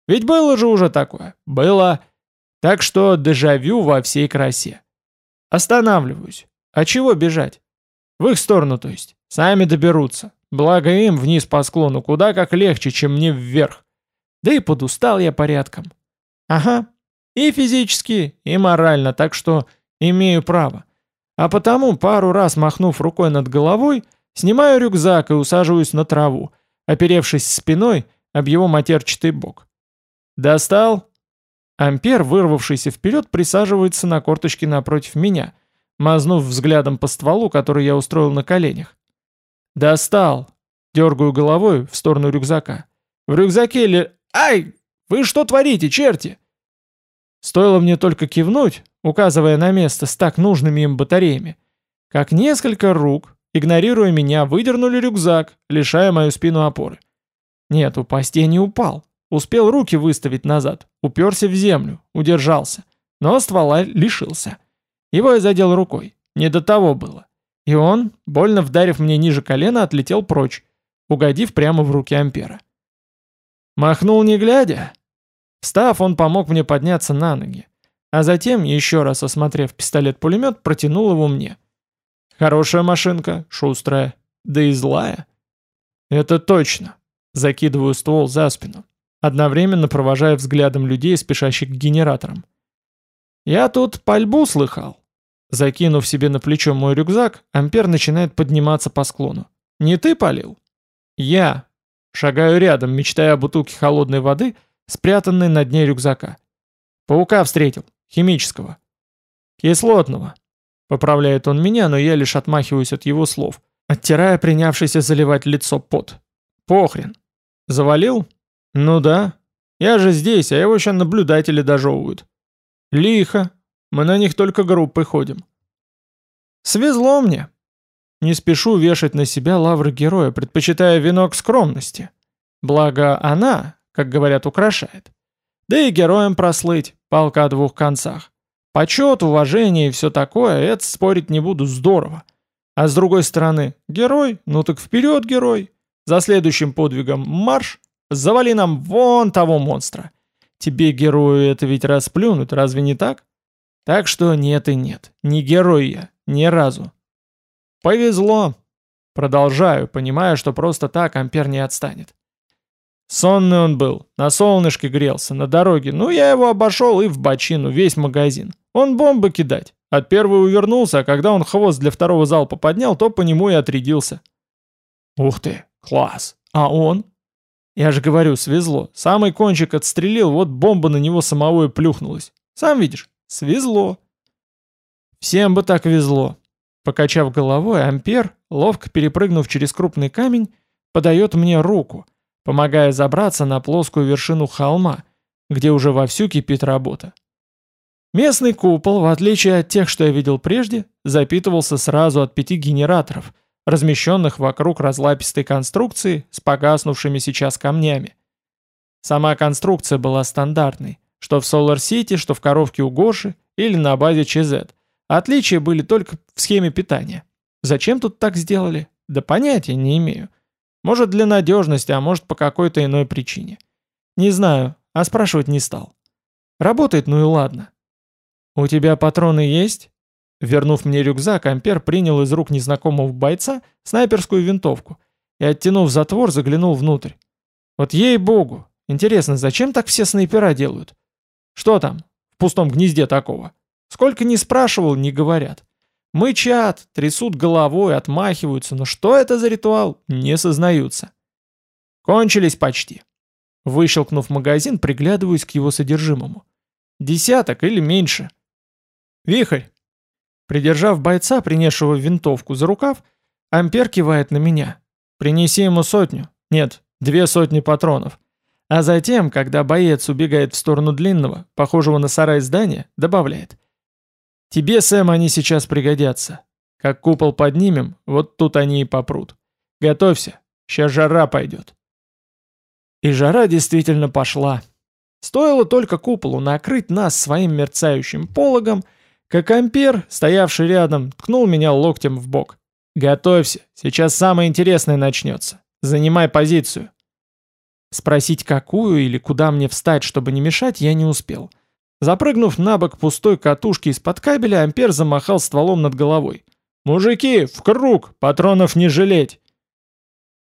Ведь было же уже такое. Было. Так что дежавю во всей красе. Останавливаюсь. А чего бежать? В их сторону, то есть. Сами доберутся. Благо им вниз по склону куда как легче, чем мне вверх. Да и подустал я порядком. Ага, и физически, и морально, так что имею право. А потому, пару раз махнув рукой над головой, снимаю рюкзак и усаживаюсь на траву, оперевшись спиной об его матерчатый бок. «Достал?» Ампер, вырвавшийся вперед, присаживается на корточки напротив меня, мазнув взглядом по стволу, который я устроил на коленях. «Достал!» Дергаю головой в сторону рюкзака. «В рюкзаке ли... Ай! Вы что творите, черти?» Стоило мне только кивнуть, указывая на место с так нужными им батареями, как несколько рук, игнорируя меня, выдернули рюкзак, лишая мою спину опоры. Нет, упасть я не упал. Успел руки выставить назад, уперся в землю, удержался, но ствола лишился. Его я задел рукой, не до того было. И он, больно вдарив мне ниже колена, отлетел прочь, угодив прямо в руки Ампера. Махнул не глядя, Встав, он помог мне подняться на ноги, а затем, еще раз осмотрев пистолет-пулемет, протянул его мне. Хорошая машинка, шустрая, да и злая. Это точно. Закидываю ствол за спину. одновременно провожая взглядом людей, спешащих к генераторам. «Я тут пальбу слыхал». Закинув себе на плечо мой рюкзак, Ампер начинает подниматься по склону. «Не ты палил?» «Я». Шагаю рядом, мечтая о бутылке холодной воды, спрятанной на дне рюкзака. «Паука встретил. Химического». «Кислотного». Поправляет он меня, но я лишь отмахиваюсь от его слов, оттирая принявшийся заливать лицо пот. «Похрен». «Завалил?» «Ну да. Я же здесь, а его еще наблюдатели дожевывают». «Лихо. Мы на них только группой ходим». «Свезло мне». Не спешу вешать на себя лавры героя, предпочитая венок скромности. Благо она, как говорят, украшает. Да и героем прослыть, палка о двух концах. Почет, уважение и все такое, это спорить не буду, здорово. А с другой стороны, герой, ну так вперед, герой. За следующим подвигом марш, завали нам вон того монстра. Тебе, герою, это ведь расплюнуть, разве не так? Так что нет и нет, не герой я, ни разу. Повезло. Продолжаю, понимая, что просто так Ампер не отстанет. Сонный он был, на солнышке грелся, на дороге. Ну, я его обошел и в бочину, весь магазин. Он бомбы кидать. От первой увернулся, а когда он хвост для второго залпа поднял, то по нему и отрядился. Ух ты, класс. А он? Я же говорю, свезло. Самый кончик отстрелил, вот бомба на него самого и плюхнулась. Сам видишь, свезло. Всем бы так везло. Покачав головой, Ампер, ловко перепрыгнув через крупный камень, подает мне руку, помогая забраться на плоскую вершину холма, где уже вовсю кипит работа. Местный купол, в отличие от тех, что я видел прежде, запитывался сразу от пяти генераторов, размещенных вокруг разлапистой конструкции с погаснувшими сейчас камнями. Сама конструкция была стандартной, что в City, что в коровке у Гоши или на базе ЧЗ. Отличия были только в схеме питания. Зачем тут так сделали? Да понятия не имею. Может для надежности, а может по какой-то иной причине. Не знаю, а спрашивать не стал. Работает, ну и ладно. «У тебя патроны есть?» Вернув мне рюкзак, Ампер принял из рук незнакомого бойца снайперскую винтовку и, оттянув затвор, заглянул внутрь. «Вот ей-богу! Интересно, зачем так все снайпера делают? Что там, в пустом гнезде такого? Сколько ни спрашивал, не говорят. Мычат, трясут головой, отмахиваются, но что это за ритуал, не сознаются. Кончились почти. Выщелкнув магазин, приглядываюсь к его содержимому. Десяток или меньше. «Вихрь!» Придержав бойца, принесшего винтовку за рукав, Ампер кивает на меня. «Принеси ему сотню. Нет, две сотни патронов». А затем, когда боец убегает в сторону длинного, похожего на сарай здания, добавляет. «Тебе, Сэм, они сейчас пригодятся. Как купол поднимем, вот тут они и попрут. Готовься, сейчас жара пойдет». И жара действительно пошла. Стоило только куполу накрыть нас своим мерцающим пологом, как Ампер, стоявший рядом, ткнул меня локтем в бок. «Готовься, сейчас самое интересное начнется. Занимай позицию». Спросить, какую или куда мне встать, чтобы не мешать, я не успел. Запрыгнув на бок пустой катушки из-под кабеля, Ампер замахал стволом над головой. «Мужики, в круг! Патронов не жалеть!»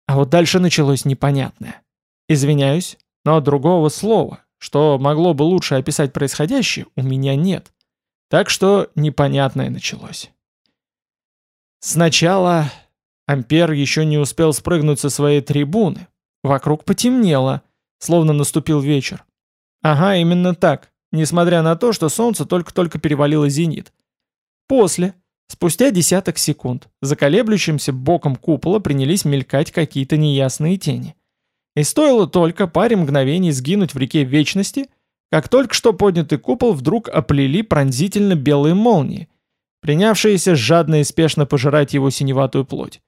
А вот дальше началось непонятное. Извиняюсь, но другого слова, что могло бы лучше описать происходящее, у меня нет. Так что непонятное началось. Сначала Ампер еще не успел спрыгнуть со своей трибуны. Вокруг потемнело, словно наступил вечер. Ага, именно так, несмотря на то, что солнце только-только перевалило зенит. После, спустя десяток секунд, за колеблющимся боком купола принялись мелькать какие-то неясные тени. И стоило только паре мгновений сгинуть в реке Вечности — как только что поднятый купол вдруг оплели пронзительно белые молнии, принявшиеся жадно и спешно пожирать его синеватую плоть.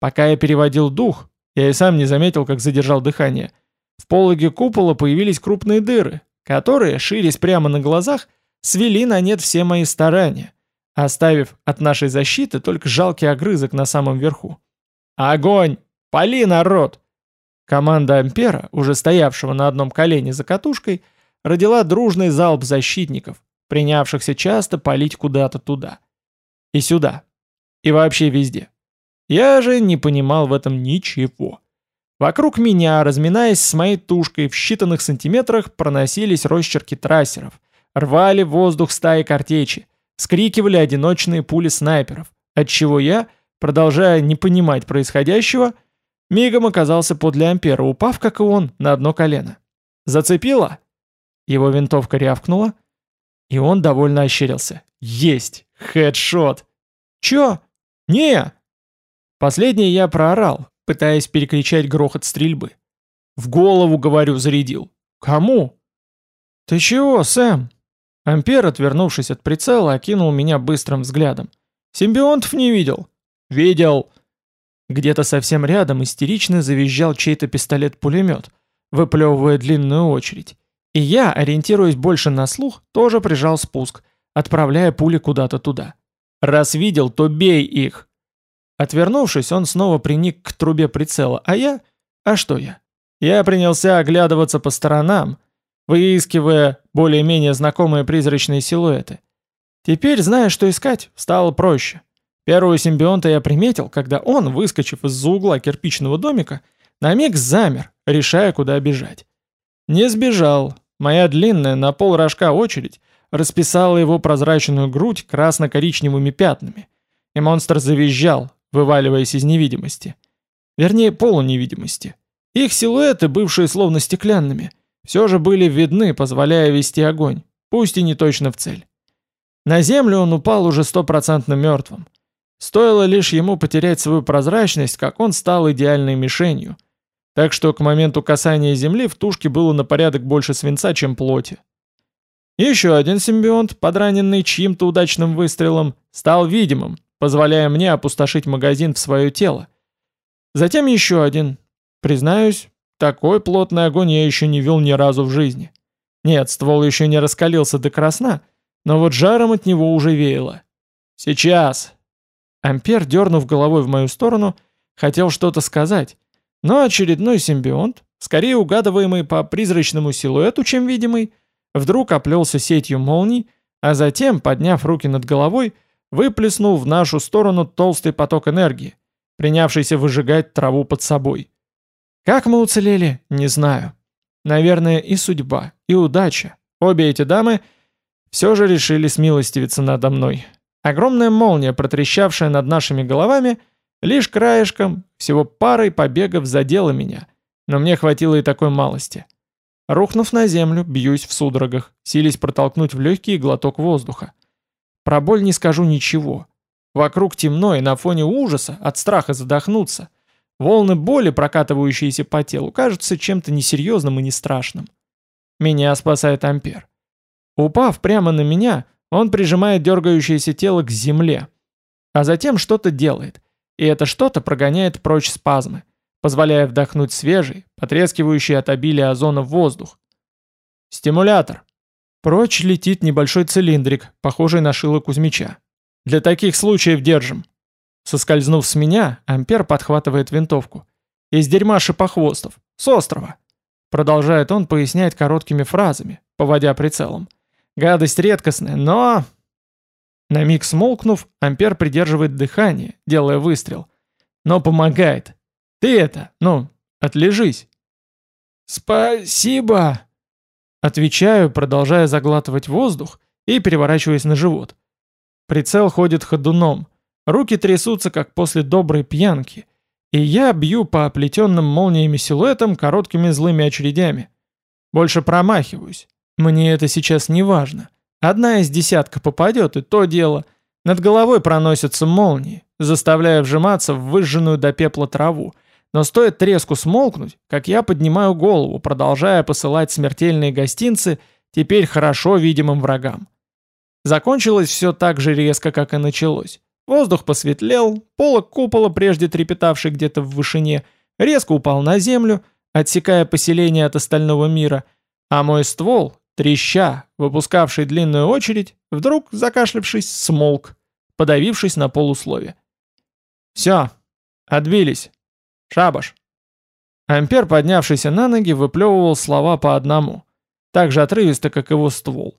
Пока я переводил дух, я и сам не заметил, как задержал дыхание. В пологе купола появились крупные дыры, которые, ширясь прямо на глазах, свели на нет все мои старания, оставив от нашей защиты только жалкий огрызок на самом верху. «Огонь! Пали, народ!» Команда Ампера, уже стоявшего на одном колене за катушкой, — родила дружный залп защитников, принявшихся часто палить куда-то туда. И сюда. И вообще везде. Я же не понимал в этом ничего. Вокруг меня, разминаясь с моей тушкой, в считанных сантиметрах проносились росчерки трассеров, рвали воздух стаи картечи, скрикивали одиночные пули снайперов, отчего я, продолжая не понимать происходящего, мигом оказался подле Ампера, упав, как и он, на одно колено. «Зацепило?» Его винтовка рявкнула, и он довольно ощерился. «Есть! Хедшот!» «Чё?» «Не!» Последнее я проорал, пытаясь перекричать грохот стрельбы. В голову, говорю, зарядил. Кому? Ты чего, Сэм? Ампер, отвернувшись от прицела, окинул меня быстрым взглядом. Симбионтов не видел? Видел. Где-то совсем рядом истерично завизжал чей-то пистолет-пулемет, выплевывая длинную очередь. И я, ориентируясь больше на слух, тоже прижал спуск, отправляя пули куда-то туда. Раз видел, то бей их. Отвернувшись, он снова приник к трубе прицела, а я... А что я? Я принялся оглядываться по сторонам, выискивая более-менее знакомые призрачные силуэты. Теперь, зная, что искать, стало проще. Первого симбионта я приметил, когда он, выскочив из-за угла кирпичного домика, на миг замер, решая, куда бежать. Не сбежал. Моя длинная на пол рожка очередь расписала его прозрачную грудь красно-коричневыми пятнами. И монстр завизжал, вываливаясь из невидимости. Вернее, полуневидимости. Их силуэты, бывшие словно стеклянными, все же были видны, позволяя вести огонь, пусть и не точно в цель. На землю он упал уже стопроцентно мертвым. Стоило лишь ему потерять свою прозрачность, как он стал идеальной мишенью. Так что к моменту касания земли в тушке было на порядок больше свинца, чем плоти. Еще один симбионт, подраненный чьим-то удачным выстрелом, стал видимым, позволяя мне опустошить магазин в свое тело. Затем еще один. Признаюсь, такой плотный огонь я еще не вел ни разу в жизни. Нет, ствол еще не раскалился до красна, но вот жаром от него уже веяло. Сейчас. Ампер, дернув головой в мою сторону, хотел что-то сказать, но очередной симбионт, скорее угадываемый по призрачному силуэту, чем видимый, вдруг оплелся сетью молний, а затем, подняв руки над головой, выплеснул в нашу сторону толстый поток энергии, принявшийся выжигать траву под собой. Как мы уцелели, не знаю. Наверное, и судьба, и удача. Обе эти дамы все же решили смилостивиться надо мной. Огромная молния, протрещавшая над нашими головами, лишь краешком, всего парой побегов задела меня, но мне хватило и такой малости. Рухнув на землю, бьюсь в судорогах, сились протолкнуть в легкий глоток воздуха. Про боль не скажу ничего. Вокруг темно и на фоне ужаса, от страха задохнуться. Волны боли, прокатывающиеся по телу, кажутся чем-то несерьезным и не страшным. Меня спасает Ампер. Упав прямо на меня, он прижимает дергающееся тело к земле. А затем что-то делает. И это что-то прогоняет прочь спазмы, позволяя вдохнуть свежий, потрескивающий от обилия озона воздух. Стимулятор. Прочь летит небольшой цилиндрик, похожий на шило Кузьмича. «Для таких случаев держим». Соскользнув с меня, Ампер подхватывает винтовку. «Из дерьма шипохвостов. С острова». Продолжает он пояснять короткими фразами, поводя прицелом. «Гадость редкостная, но...» На миг смолкнув, Ампер придерживает дыхание, делая выстрел. «Но помогает. Ты это, ну, отлежись». «Спасибо!» Отвечаю, продолжая заглатывать воздух и переворачиваясь на живот. Прицел ходит ходуном, руки трясутся, как после доброй пьянки, и я бью по оплетенным молниями силуэтам короткими злыми очередями. Больше промахиваюсь. Мне это сейчас не важно. Одна из десятка попадет, и то дело. Над головой проносятся молнии, заставляя вжиматься в выжженную до пепла траву, но стоит треску смолкнуть, как я поднимаю голову, продолжая посылать смертельные гостинцы теперь хорошо видимым врагам. Закончилось все так же резко, как и началось. Воздух посветлел, полок купола, прежде трепетавший где-то в вышине, резко упал на землю, отсекая поселение от остального мира, а мой ствол, треща, выпускавший длинную очередь, вдруг, закашлявшись, смолк, подавившись на полуслове. «Все, отбились. Шабаш!» Ампер, поднявшийся на ноги, выплевывал слова по одному, так же отрывисто, как его ствол.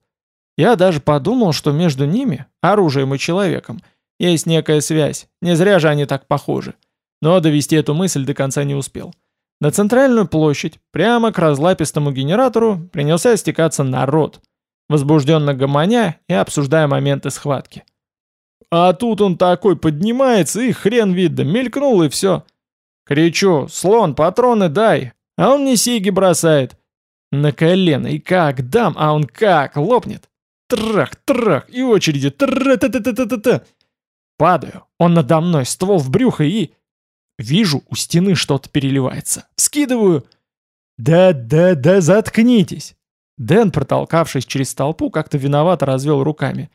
Я даже подумал, что между ними, оружием и человеком, есть некая связь, не зря же они так похожи. Но довести эту мысль до конца не успел. На центральную площадь, прямо к разлапистому генератору, принялся стекаться народ, возбужденно гомоня и обсуждая моменты схватки. А тут он такой поднимается, и хрен видно, мелькнул и все. Кричу, слон, патроны дай, а он мне сиги бросает. На колено, и как дам, а он как, лопнет. Трах, трах, и очереди, тра та та та та та та Падаю, он надо мной, ствол в брюхо и... Вижу, у стены что-то переливается. Скидываю. «Да-да-да, заткнитесь!» Дэн, протолкавшись через толпу, как-то виновато развел руками.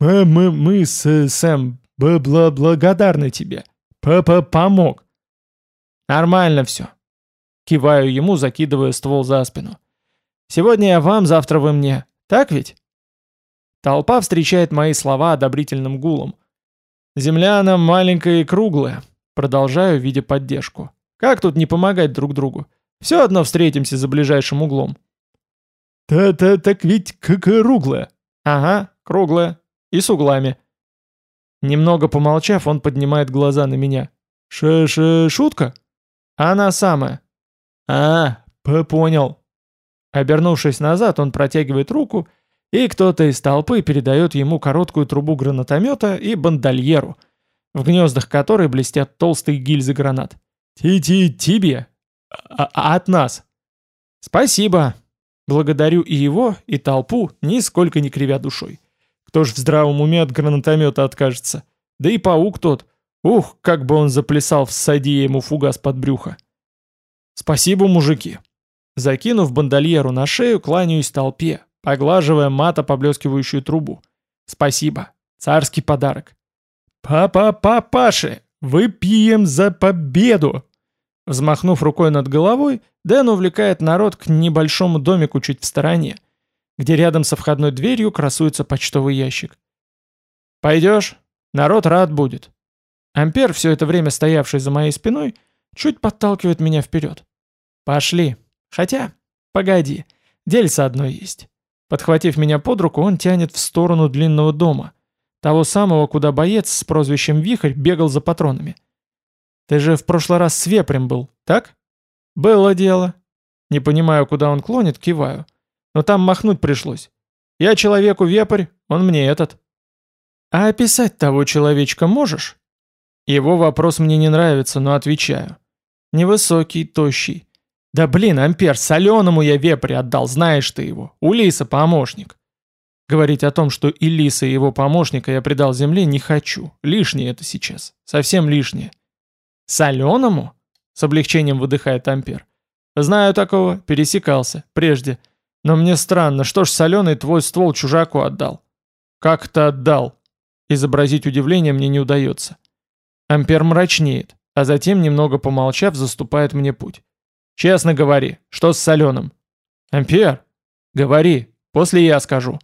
«Мы, мы, мы с Сэм б -бла благодарны тебе. Папа помог». «Нормально все». Киваю ему, закидывая ствол за спину. «Сегодня я вам, завтра вы мне. Так ведь?» Толпа встречает мои слова одобрительным гулом. «Земля она маленькая и круглая, Продолжаю, видя поддержку. Как тут не помогать друг другу? Все одно встретимся за ближайшим углом. «Та-та, так ведь круглая». «Ага, круглая. И с углами». Немного помолчав, он поднимает глаза на меня. «Ш-ш... шутка?» «Она самая». «А, понял». Обернувшись назад, он протягивает руку, и кто-то из толпы передает ему короткую трубу гранатомета и бандольеру — в гнездах которой блестят толстые гильзы гранат. «Ти-ти, тебе! А, а от нас!» «Спасибо!» Благодарю и его, и толпу, нисколько не кривя душой. Кто ж в здравом уме от гранатомета откажется? Да и паук тот. Ух, как бы он заплясал, всади ему фугас под брюхо. Спасибо, мужики. Закинув бандольеру на шею, кланяюсь толпе, поглаживая мато поблескивающую трубу. Спасибо. Царский подарок. «Папа-папаши, выпьем за победу!» Взмахнув рукой над головой, Дэн увлекает народ к небольшому домику чуть в стороне, где рядом со входной дверью красуется почтовый ящик. «Пойдешь? Народ рад будет». Ампер, все это время стоявший за моей спиной, чуть подталкивает меня вперед. «Пошли. Хотя, погоди, дельце одно есть». Подхватив меня под руку, он тянет в сторону длинного дома – того самого, куда боец с прозвищем Вихрь бегал за патронами. Ты же в прошлый раз с вепрем был, так? Было дело. Не понимаю, куда он клонит, киваю. Но там махнуть пришлось. Я человеку вепрь, он мне этот. А описать того человечка можешь? Его вопрос мне не нравится, но отвечаю. Невысокий, тощий. Да блин, Ампер, соленому я вепрь отдал, знаешь ты его. Улиса помощник. Говорить о том, что Илиса и его помощника я предал земле, не хочу. Лишнее это сейчас. Совсем лишнее. Соленому? С облегчением выдыхает Ампер. Знаю такого, пересекался, прежде. Но мне странно, что ж соленый твой ствол чужаку отдал? Как то отдал? Изобразить удивление мне не удается. Ампер мрачнеет, а затем, немного помолчав, заступает мне путь. Честно говори, что с соленым? Ампер, говори, после я скажу.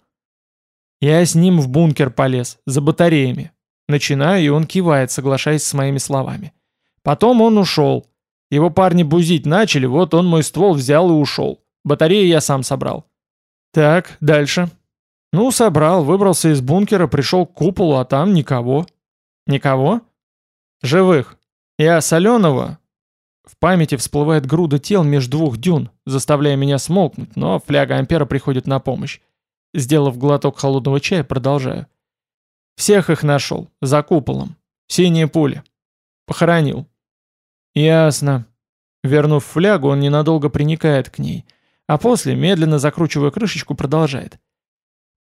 Я с ним в бункер полез, за батареями. Начинаю, и он кивает, соглашаясь с моими словами. Потом он ушел. Его парни бузить начали, вот он мой ствол взял и ушел. Батареи я сам собрал. Так, дальше. Ну, собрал, выбрался из бункера, пришел к куполу, а там никого. Никого? Живых. Я соленого. В памяти всплывает груда тел между двух дюн, заставляя меня смолкнуть, но фляга Ампера приходит на помощь. Сделав глоток холодного чая, продолжаю. Всех их нашел, за куполом. Синие пули. Похоронил. Ясно. Вернув флягу, он ненадолго приникает к ней, а после, медленно закручивая крышечку, продолжает.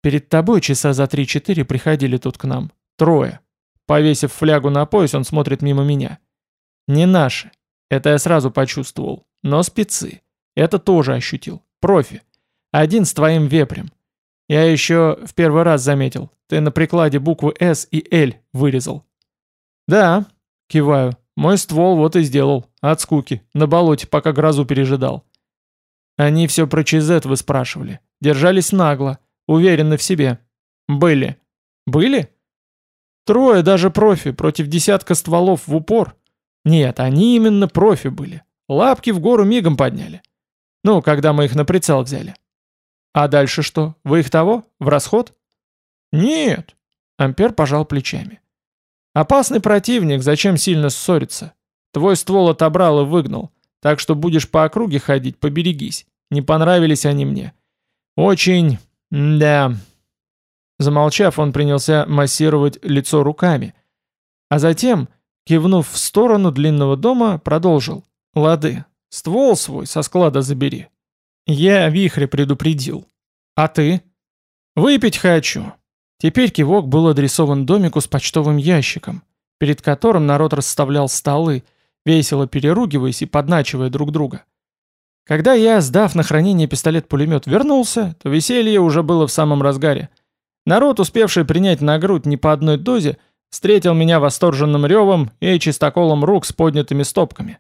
Перед тобой часа за три-четыре приходили тут к нам. Трое. Повесив флягу на пояс, он смотрит мимо меня. Не наши. Это я сразу почувствовал. Но спецы. Это тоже ощутил. Профи. Один с твоим вепрем. Я еще в первый раз заметил. Ты на прикладе буквы «С» и «Л» вырезал. Да, киваю. Мой ствол вот и сделал. От скуки. На болоте, пока грозу пережидал. Они все про ЧЗ вы спрашивали. Держались нагло. Уверены в себе. Были. Были? Трое даже профи против десятка стволов в упор. Нет, они именно профи были. Лапки в гору мигом подняли. Ну, когда мы их на прицел взяли. А дальше что? Вы их того? В расход? Нет. Ампер пожал плечами. Опасный противник, зачем сильно ссориться? Твой ствол отобрал и выгнал. так что будешь по округе ходить, поберегись. Не понравились они мне. Очень... да...» Замолчав, он принялся массировать лицо руками. А затем, кивнув в сторону длинного дома, продолжил. «Лады, ствол свой со склада забери. Я вихре предупредил. А ты?» «Выпить хочу». Теперь кивок был адресован домику с почтовым ящиком, перед которым народ расставлял столы, весело переругиваясь и подначивая друг друга. Когда я, сдав на хранение пистолет-пулемет, вернулся, то веселье уже было в самом разгаре. Народ, успевший принять на грудь не по одной дозе, встретил меня восторженным ревом и чистоколом рук с поднятыми стопками.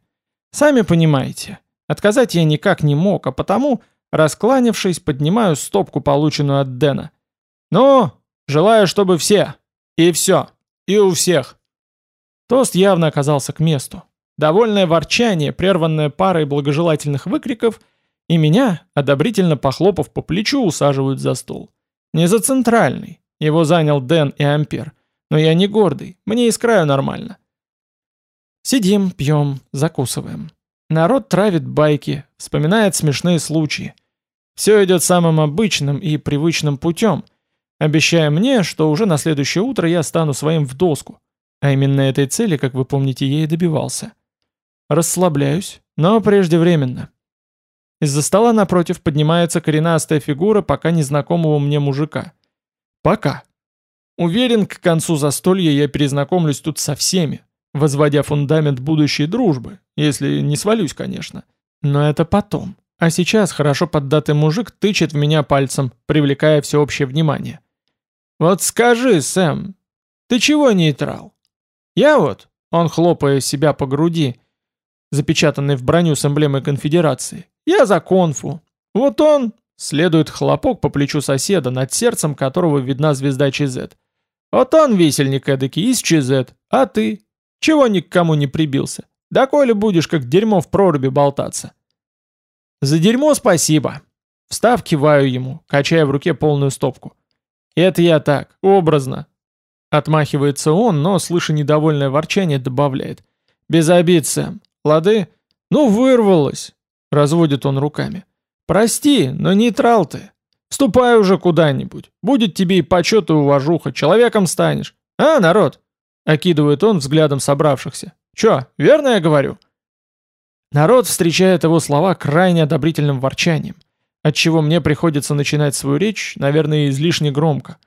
Сами понимаете, отказать я никак не мог, а потому, раскланившись, поднимаю стопку, полученную от Дэна. «Ну, желаю, чтобы все, и все, и у всех». Тост явно оказался к месту. Довольное ворчание, прерванное парой благожелательных выкриков, и меня, одобрительно похлопав по плечу, усаживают за стол. Не за центральный, его занял Дэн и Ампер, но я не гордый, мне и с краю нормально. Сидим, пьем, закусываем. Народ травит байки, вспоминает смешные случаи. Все идет самым обычным и привычным путем, обещая мне, что уже на следующее утро я стану своим в доску. А именно этой цели, как вы помните, я и добивался. Расслабляюсь, но преждевременно. Из-за стола напротив поднимается коренастая фигура пока незнакомого мне мужика. Пока. Уверен, к концу застолья я перезнакомлюсь тут со всеми, возводя фундамент будущей дружбы, если не свалюсь, конечно. Но это потом. А сейчас хорошо поддатый мужик тычет в меня пальцем, привлекая всеобщее внимание. «Вот скажи, Сэм, ты чего нейтрал?» «Я вот», — он хлопая себя по груди, — запечатанный в броню с эмблемой конфедерации. Я за конфу. Вот он, следует хлопок по плечу соседа, над сердцем которого видна звезда ЧЗ. Вот он, висельник эдакий, из ЧЗ. А ты? Чего ни к кому не прибился? Да коли будешь как дерьмо в проруби болтаться. За дерьмо спасибо. Встав, киваю ему, качая в руке полную стопку. Это я так, образно. Отмахивается он, но, слыша недовольное ворчание, добавляет. Без обид, Сэм. Лады? Ну, вырвалось!» Разводит он руками. «Прости, но нейтрал ты. Ступай уже куда-нибудь. Будет тебе и почет, и уважуха. Человеком станешь. А, народ?» Окидывает он взглядом собравшихся. «Чё, верно я говорю?» Народ встречает его слова крайне одобрительным ворчанием, отчего мне приходится начинать свою речь, наверное, излишне громко.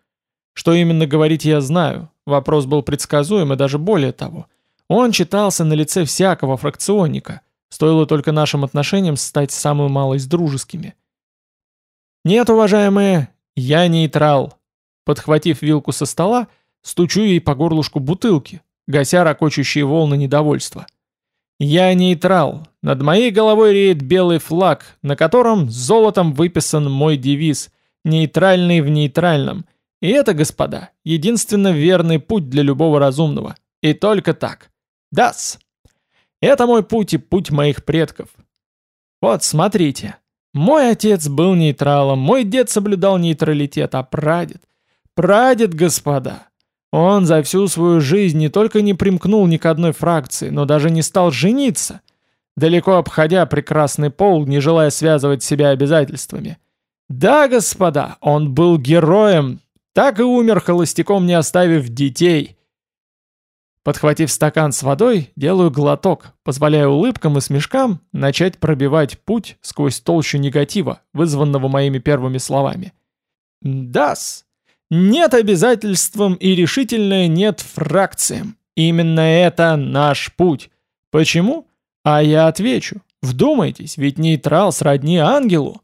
Что именно говорить я знаю, вопрос был предсказуем и даже более того – он читался на лице всякого фракционника, стоило только нашим отношениям стать самую малость дружескими. «Нет, уважаемые, я нейтрал». Подхватив вилку со стола, стучу ей по горлышку бутылки, гася ракочущие волны недовольства. «Я нейтрал. Над моей головой реет белый флаг, на котором золотом выписан мой девиз «Нейтральный в нейтральном». И это, господа, единственно верный путь для любого разумного. И только так. Дас. Это мой путь и путь моих предков. Вот, смотрите. Мой отец был нейтралом, мой дед соблюдал нейтралитет, а прадед... Прадед, господа. Он за всю свою жизнь не только не примкнул ни к одной фракции, но даже не стал жениться, далеко обходя прекрасный пол, не желая связывать себя обязательствами. Да, господа, он был героем, так и умер холостяком, не оставив детей. Подхватив стакан с водой, делаю глоток, позволяя улыбкам и смешкам начать пробивать путь сквозь толщу негатива, вызванного моими первыми словами. «Дас! Нет обязательствам и решительное нет фракциям. Именно это наш путь. Почему? А я отвечу. Вдумайтесь, ведь нейтрал сродни ангелу».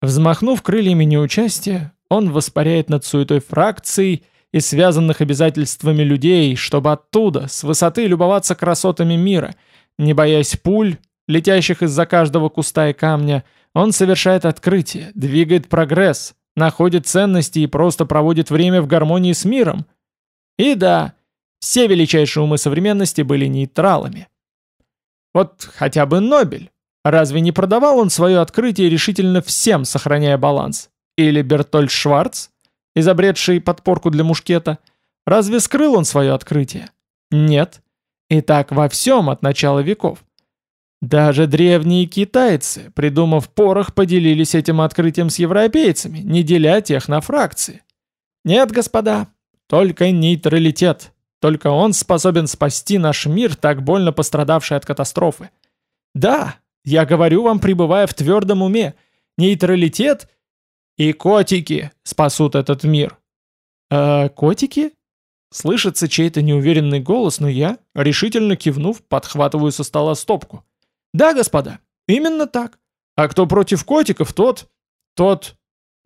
Взмахнув крыльями неучастия, он воспаряет над суетой фракций и связанных обязательствами людей, чтобы оттуда, с высоты любоваться красотами мира, не боясь пуль, летящих из-за каждого куста и камня, он совершает открытие, двигает прогресс, находит ценности и просто проводит время в гармонии с миром. И да, все величайшие умы современности были нейтралами. Вот хотя бы Нобель. Разве не продавал он свое открытие решительно всем, сохраняя баланс? Или Бертольд Шварц? Изобретший подпорку для мушкета, разве скрыл он свое открытие? Нет. И так во всем от начала веков. Даже древние китайцы, придумав порох, поделились этим открытием с европейцами, не деля тех на фракции. Нет, господа, только нейтралитет. Только он способен спасти наш мир, так больно пострадавший от катастрофы. Да, я говорю вам, пребывая в твердом уме, нейтралитет и котики спасут этот мир. «Э, котики?» Слышится чей-то неуверенный голос, но я, решительно кивнув, подхватываю со стола стопку. «Да, господа, именно так. А кто против котиков, тот... тот...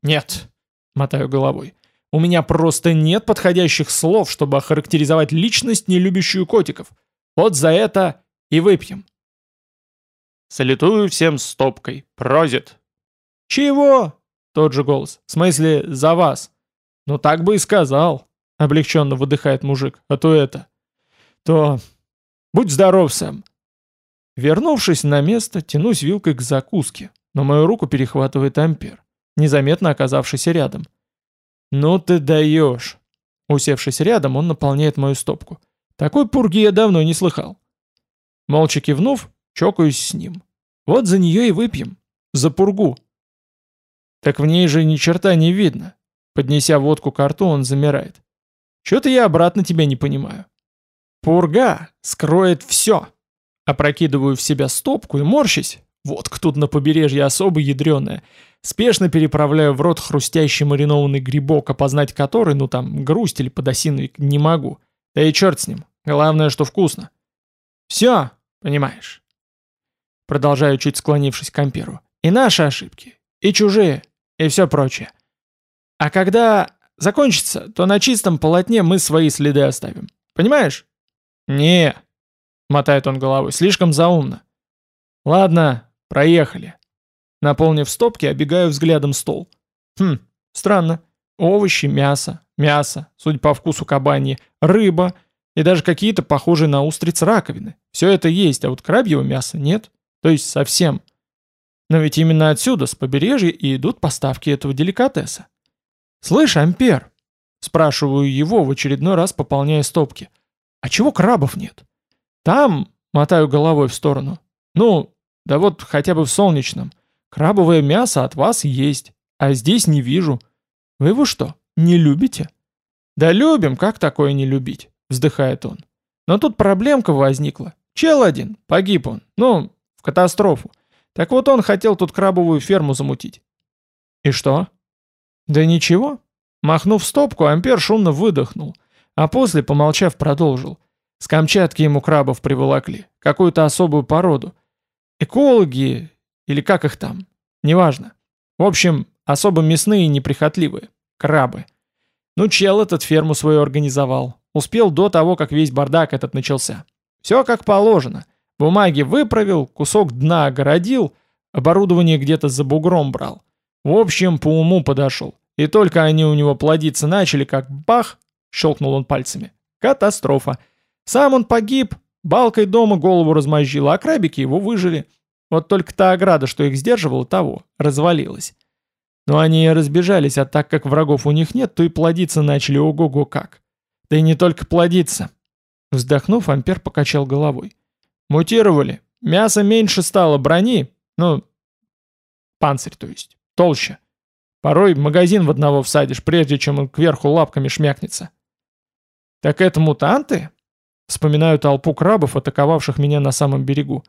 нет». Мотаю головой. У меня просто нет подходящих слов, чтобы охарактеризовать личность, не любящую котиков. Вот за это и выпьем. Салютую всем стопкой. Прозит. Чего? Тот же голос. В смысле, за вас. Ну так бы и сказал. Облегченно выдыхает мужик. А то это... То... Будь здоров, Сэм. Вернувшись на место, тянусь вилкой к закуске, но мою руку перехватывает Ампер, незаметно оказавшийся рядом. «Ну ты даешь!» Усевшись рядом, он наполняет мою стопку. Такой пурги я давно не слыхал. Молча кивнув, чокаюсь с ним. Вот за нее и выпьем. За пургу. Так в ней же ни черта не видно. Поднеся водку к рту, он замирает. Чё-то я обратно тебя не понимаю. Пурга скроет все. Опрокидываю в себя стопку и морщись. Водка тут на побережье особо ядреная. Спешно переправляю в рот хрустящий маринованный грибок, опознать который, ну там, грусть или подосиновик, не могу. Да и черт с ним. Главное, что вкусно. Все, понимаешь. Продолжаю, чуть склонившись к амперу. И наши ошибки, и чужие, и все прочее. А когда закончится, то на чистом полотне мы свои следы оставим. Понимаешь? Не, мотает он головой, слишком заумно. Ладно, проехали. Наполнив стопки, обегаю взглядом стол. Хм, странно. Овощи, мясо, мясо, судя по вкусу кабаньи, рыба и даже какие-то похожие на устриц раковины. Все это есть, а вот крабьего мяса нет. То есть совсем. Но ведь именно отсюда, с побережья, и идут поставки этого деликатеса. «Слышь, Ампер!» Спрашиваю его, в очередной раз пополняя стопки. «А чего крабов нет?» «Там...» — мотаю головой в сторону. «Ну, да вот хотя бы в солнечном. Крабовое мясо от вас есть, а здесь не вижу. Вы его что, не любите?» «Да любим, как такое не любить?» — вздыхает он. «Но тут проблемка возникла. Чел один, погиб он. Ну, катастрофу. Так вот он хотел тут крабовую ферму замутить. И что? Да ничего. Махнув стопку, Ампер шумно выдохнул, а после, помолчав, продолжил. С Камчатки ему крабов приволокли, какую-то особую породу. Экологи, или как их там, неважно. В общем, особо мясные и неприхотливые. Крабы. Ну, чел этот ферму свою организовал. Успел до того, как весь бардак этот начался. Все как положено. Бумаги выправил, кусок дна огородил, оборудование где-то за бугром брал. В общем, по уму подошел. И только они у него плодиться начали, как бах, щелкнул он пальцами. Катастрофа. Сам он погиб, балкой дома голову размозжил, а крабики его выжили. Вот только та ограда, что их сдерживала, того, развалилась. Но они и разбежались, а так как врагов у них нет, то и плодиться начали ого-го как. Да и не только плодиться. Вздохнув, Ампер покачал головой. Мутировали. Мясо меньше стало, брони, ну, панцирь то есть, толще. Порой магазин в одного всадишь, прежде чем он кверху лапками шмякнется. Так это мутанты? Вспоминаю толпу крабов, атаковавших меня на самом берегу.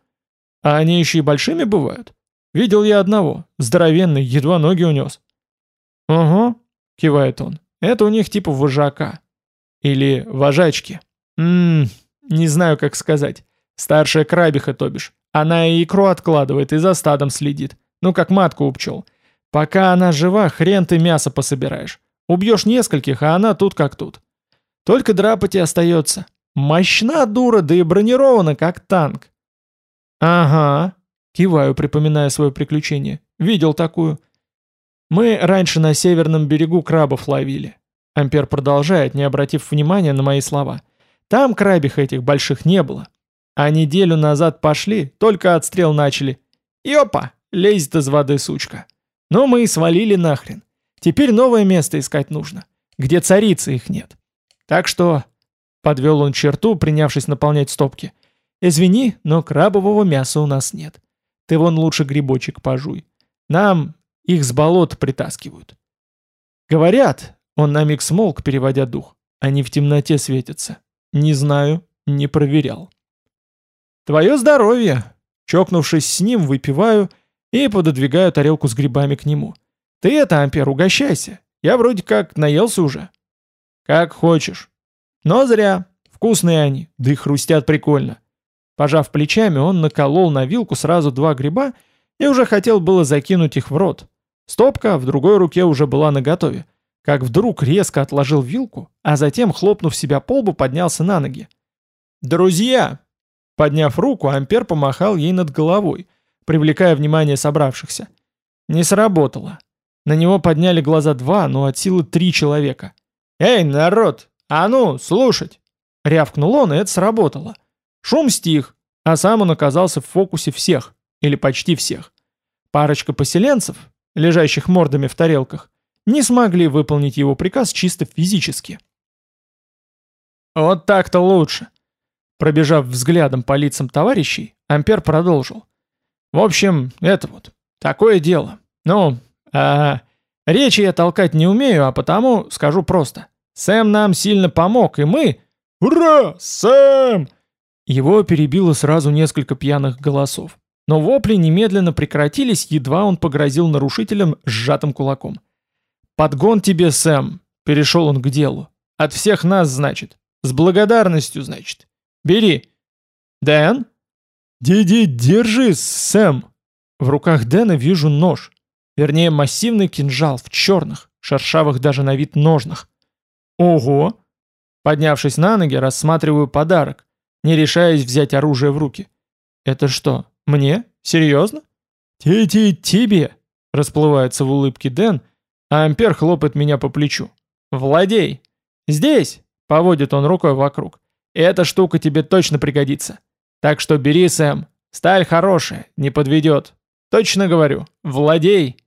А они еще и большими бывают? Видел я одного, здоровенный, едва ноги унес. «Угу», — кивает он, — «это у них типа вожака. Или вожачки. Ммм, не знаю, как сказать. Старшая крабиха, то бишь. Она и икру откладывает, и за стадом следит. Ну, как матку у пчел. Пока она жива, хрен ты мясо пособираешь. Убьешь нескольких, а она тут как тут. Только драпать и остается. Мощна дура, да и бронирована, как танк. Ага, киваю, припоминая свое приключение. Видел такую. Мы раньше на северном берегу крабов ловили. Ампер продолжает, не обратив внимания на мои слова. Там крабих этих больших не было. А неделю назад пошли, только отстрел начали. И опа, лезет из воды сучка. Но мы и свалили нахрен. Теперь новое место искать нужно, где царицы их нет. Так что, подвел он черту, принявшись наполнять стопки, Извини, но крабового мяса у нас нет. Ты вон лучше грибочек пожуй. Нам их с болот притаскивают. Говорят, он на миг смолк, переводя дух. Они в темноте светятся. Не знаю, не проверял. Твое здоровье! Чокнувшись с ним, выпиваю и пододвигаю тарелку с грибами к нему. Ты это, Ампер, угощайся. Я вроде как наелся уже. Как хочешь. Но зря. Вкусные они, да и хрустят прикольно. Пожав плечами, он наколол на вилку сразу два гриба и уже хотел было закинуть их в рот. Стопка в другой руке уже была наготове. Как вдруг резко отложил вилку, а затем, хлопнув себя по лбу, поднялся на ноги. «Друзья!» Подняв руку, Ампер помахал ей над головой, привлекая внимание собравшихся. Не сработало. На него подняли глаза два, но от силы три человека. «Эй, народ! А ну, слушать!» Рявкнул он, и это сработало. Шум стих, а сам он оказался в фокусе всех, или почти всех. Парочка поселенцев, лежащих мордами в тарелках, не смогли выполнить его приказ чисто физически. «Вот так-то лучше!» Пробежав взглядом по лицам товарищей, Ампер продолжил. «В общем, это вот, такое дело. Ну, а, речи я толкать не умею, а потому скажу просто. Сэм нам сильно помог, и мы... Ура! Сэм! Его перебило сразу несколько пьяных голосов. Но вопли немедленно прекратились, едва он погрозил нарушителям сжатым кулаком. «Подгон тебе, Сэм!» — перешел он к делу. «От всех нас, значит. С благодарностью, значит. Бери!» «Дэн?» «Диди, держи, Сэм!» В руках Дэна вижу нож. Вернее, массивный кинжал в черных, шершавых даже на вид ножнах. Ого! Поднявшись на ноги, рассматриваю подарок, не решаясь взять оружие в руки. Это что, мне? Серьезно? Ти-ти, тебе! Расплывается в улыбке Дэн, а Ампер хлопает меня по плечу. Владей! Здесь! Поводит он рукой вокруг. Эта штука тебе точно пригодится. Так что бери, Сэм. Сталь хорошая, не подведет. Точно говорю. Владей!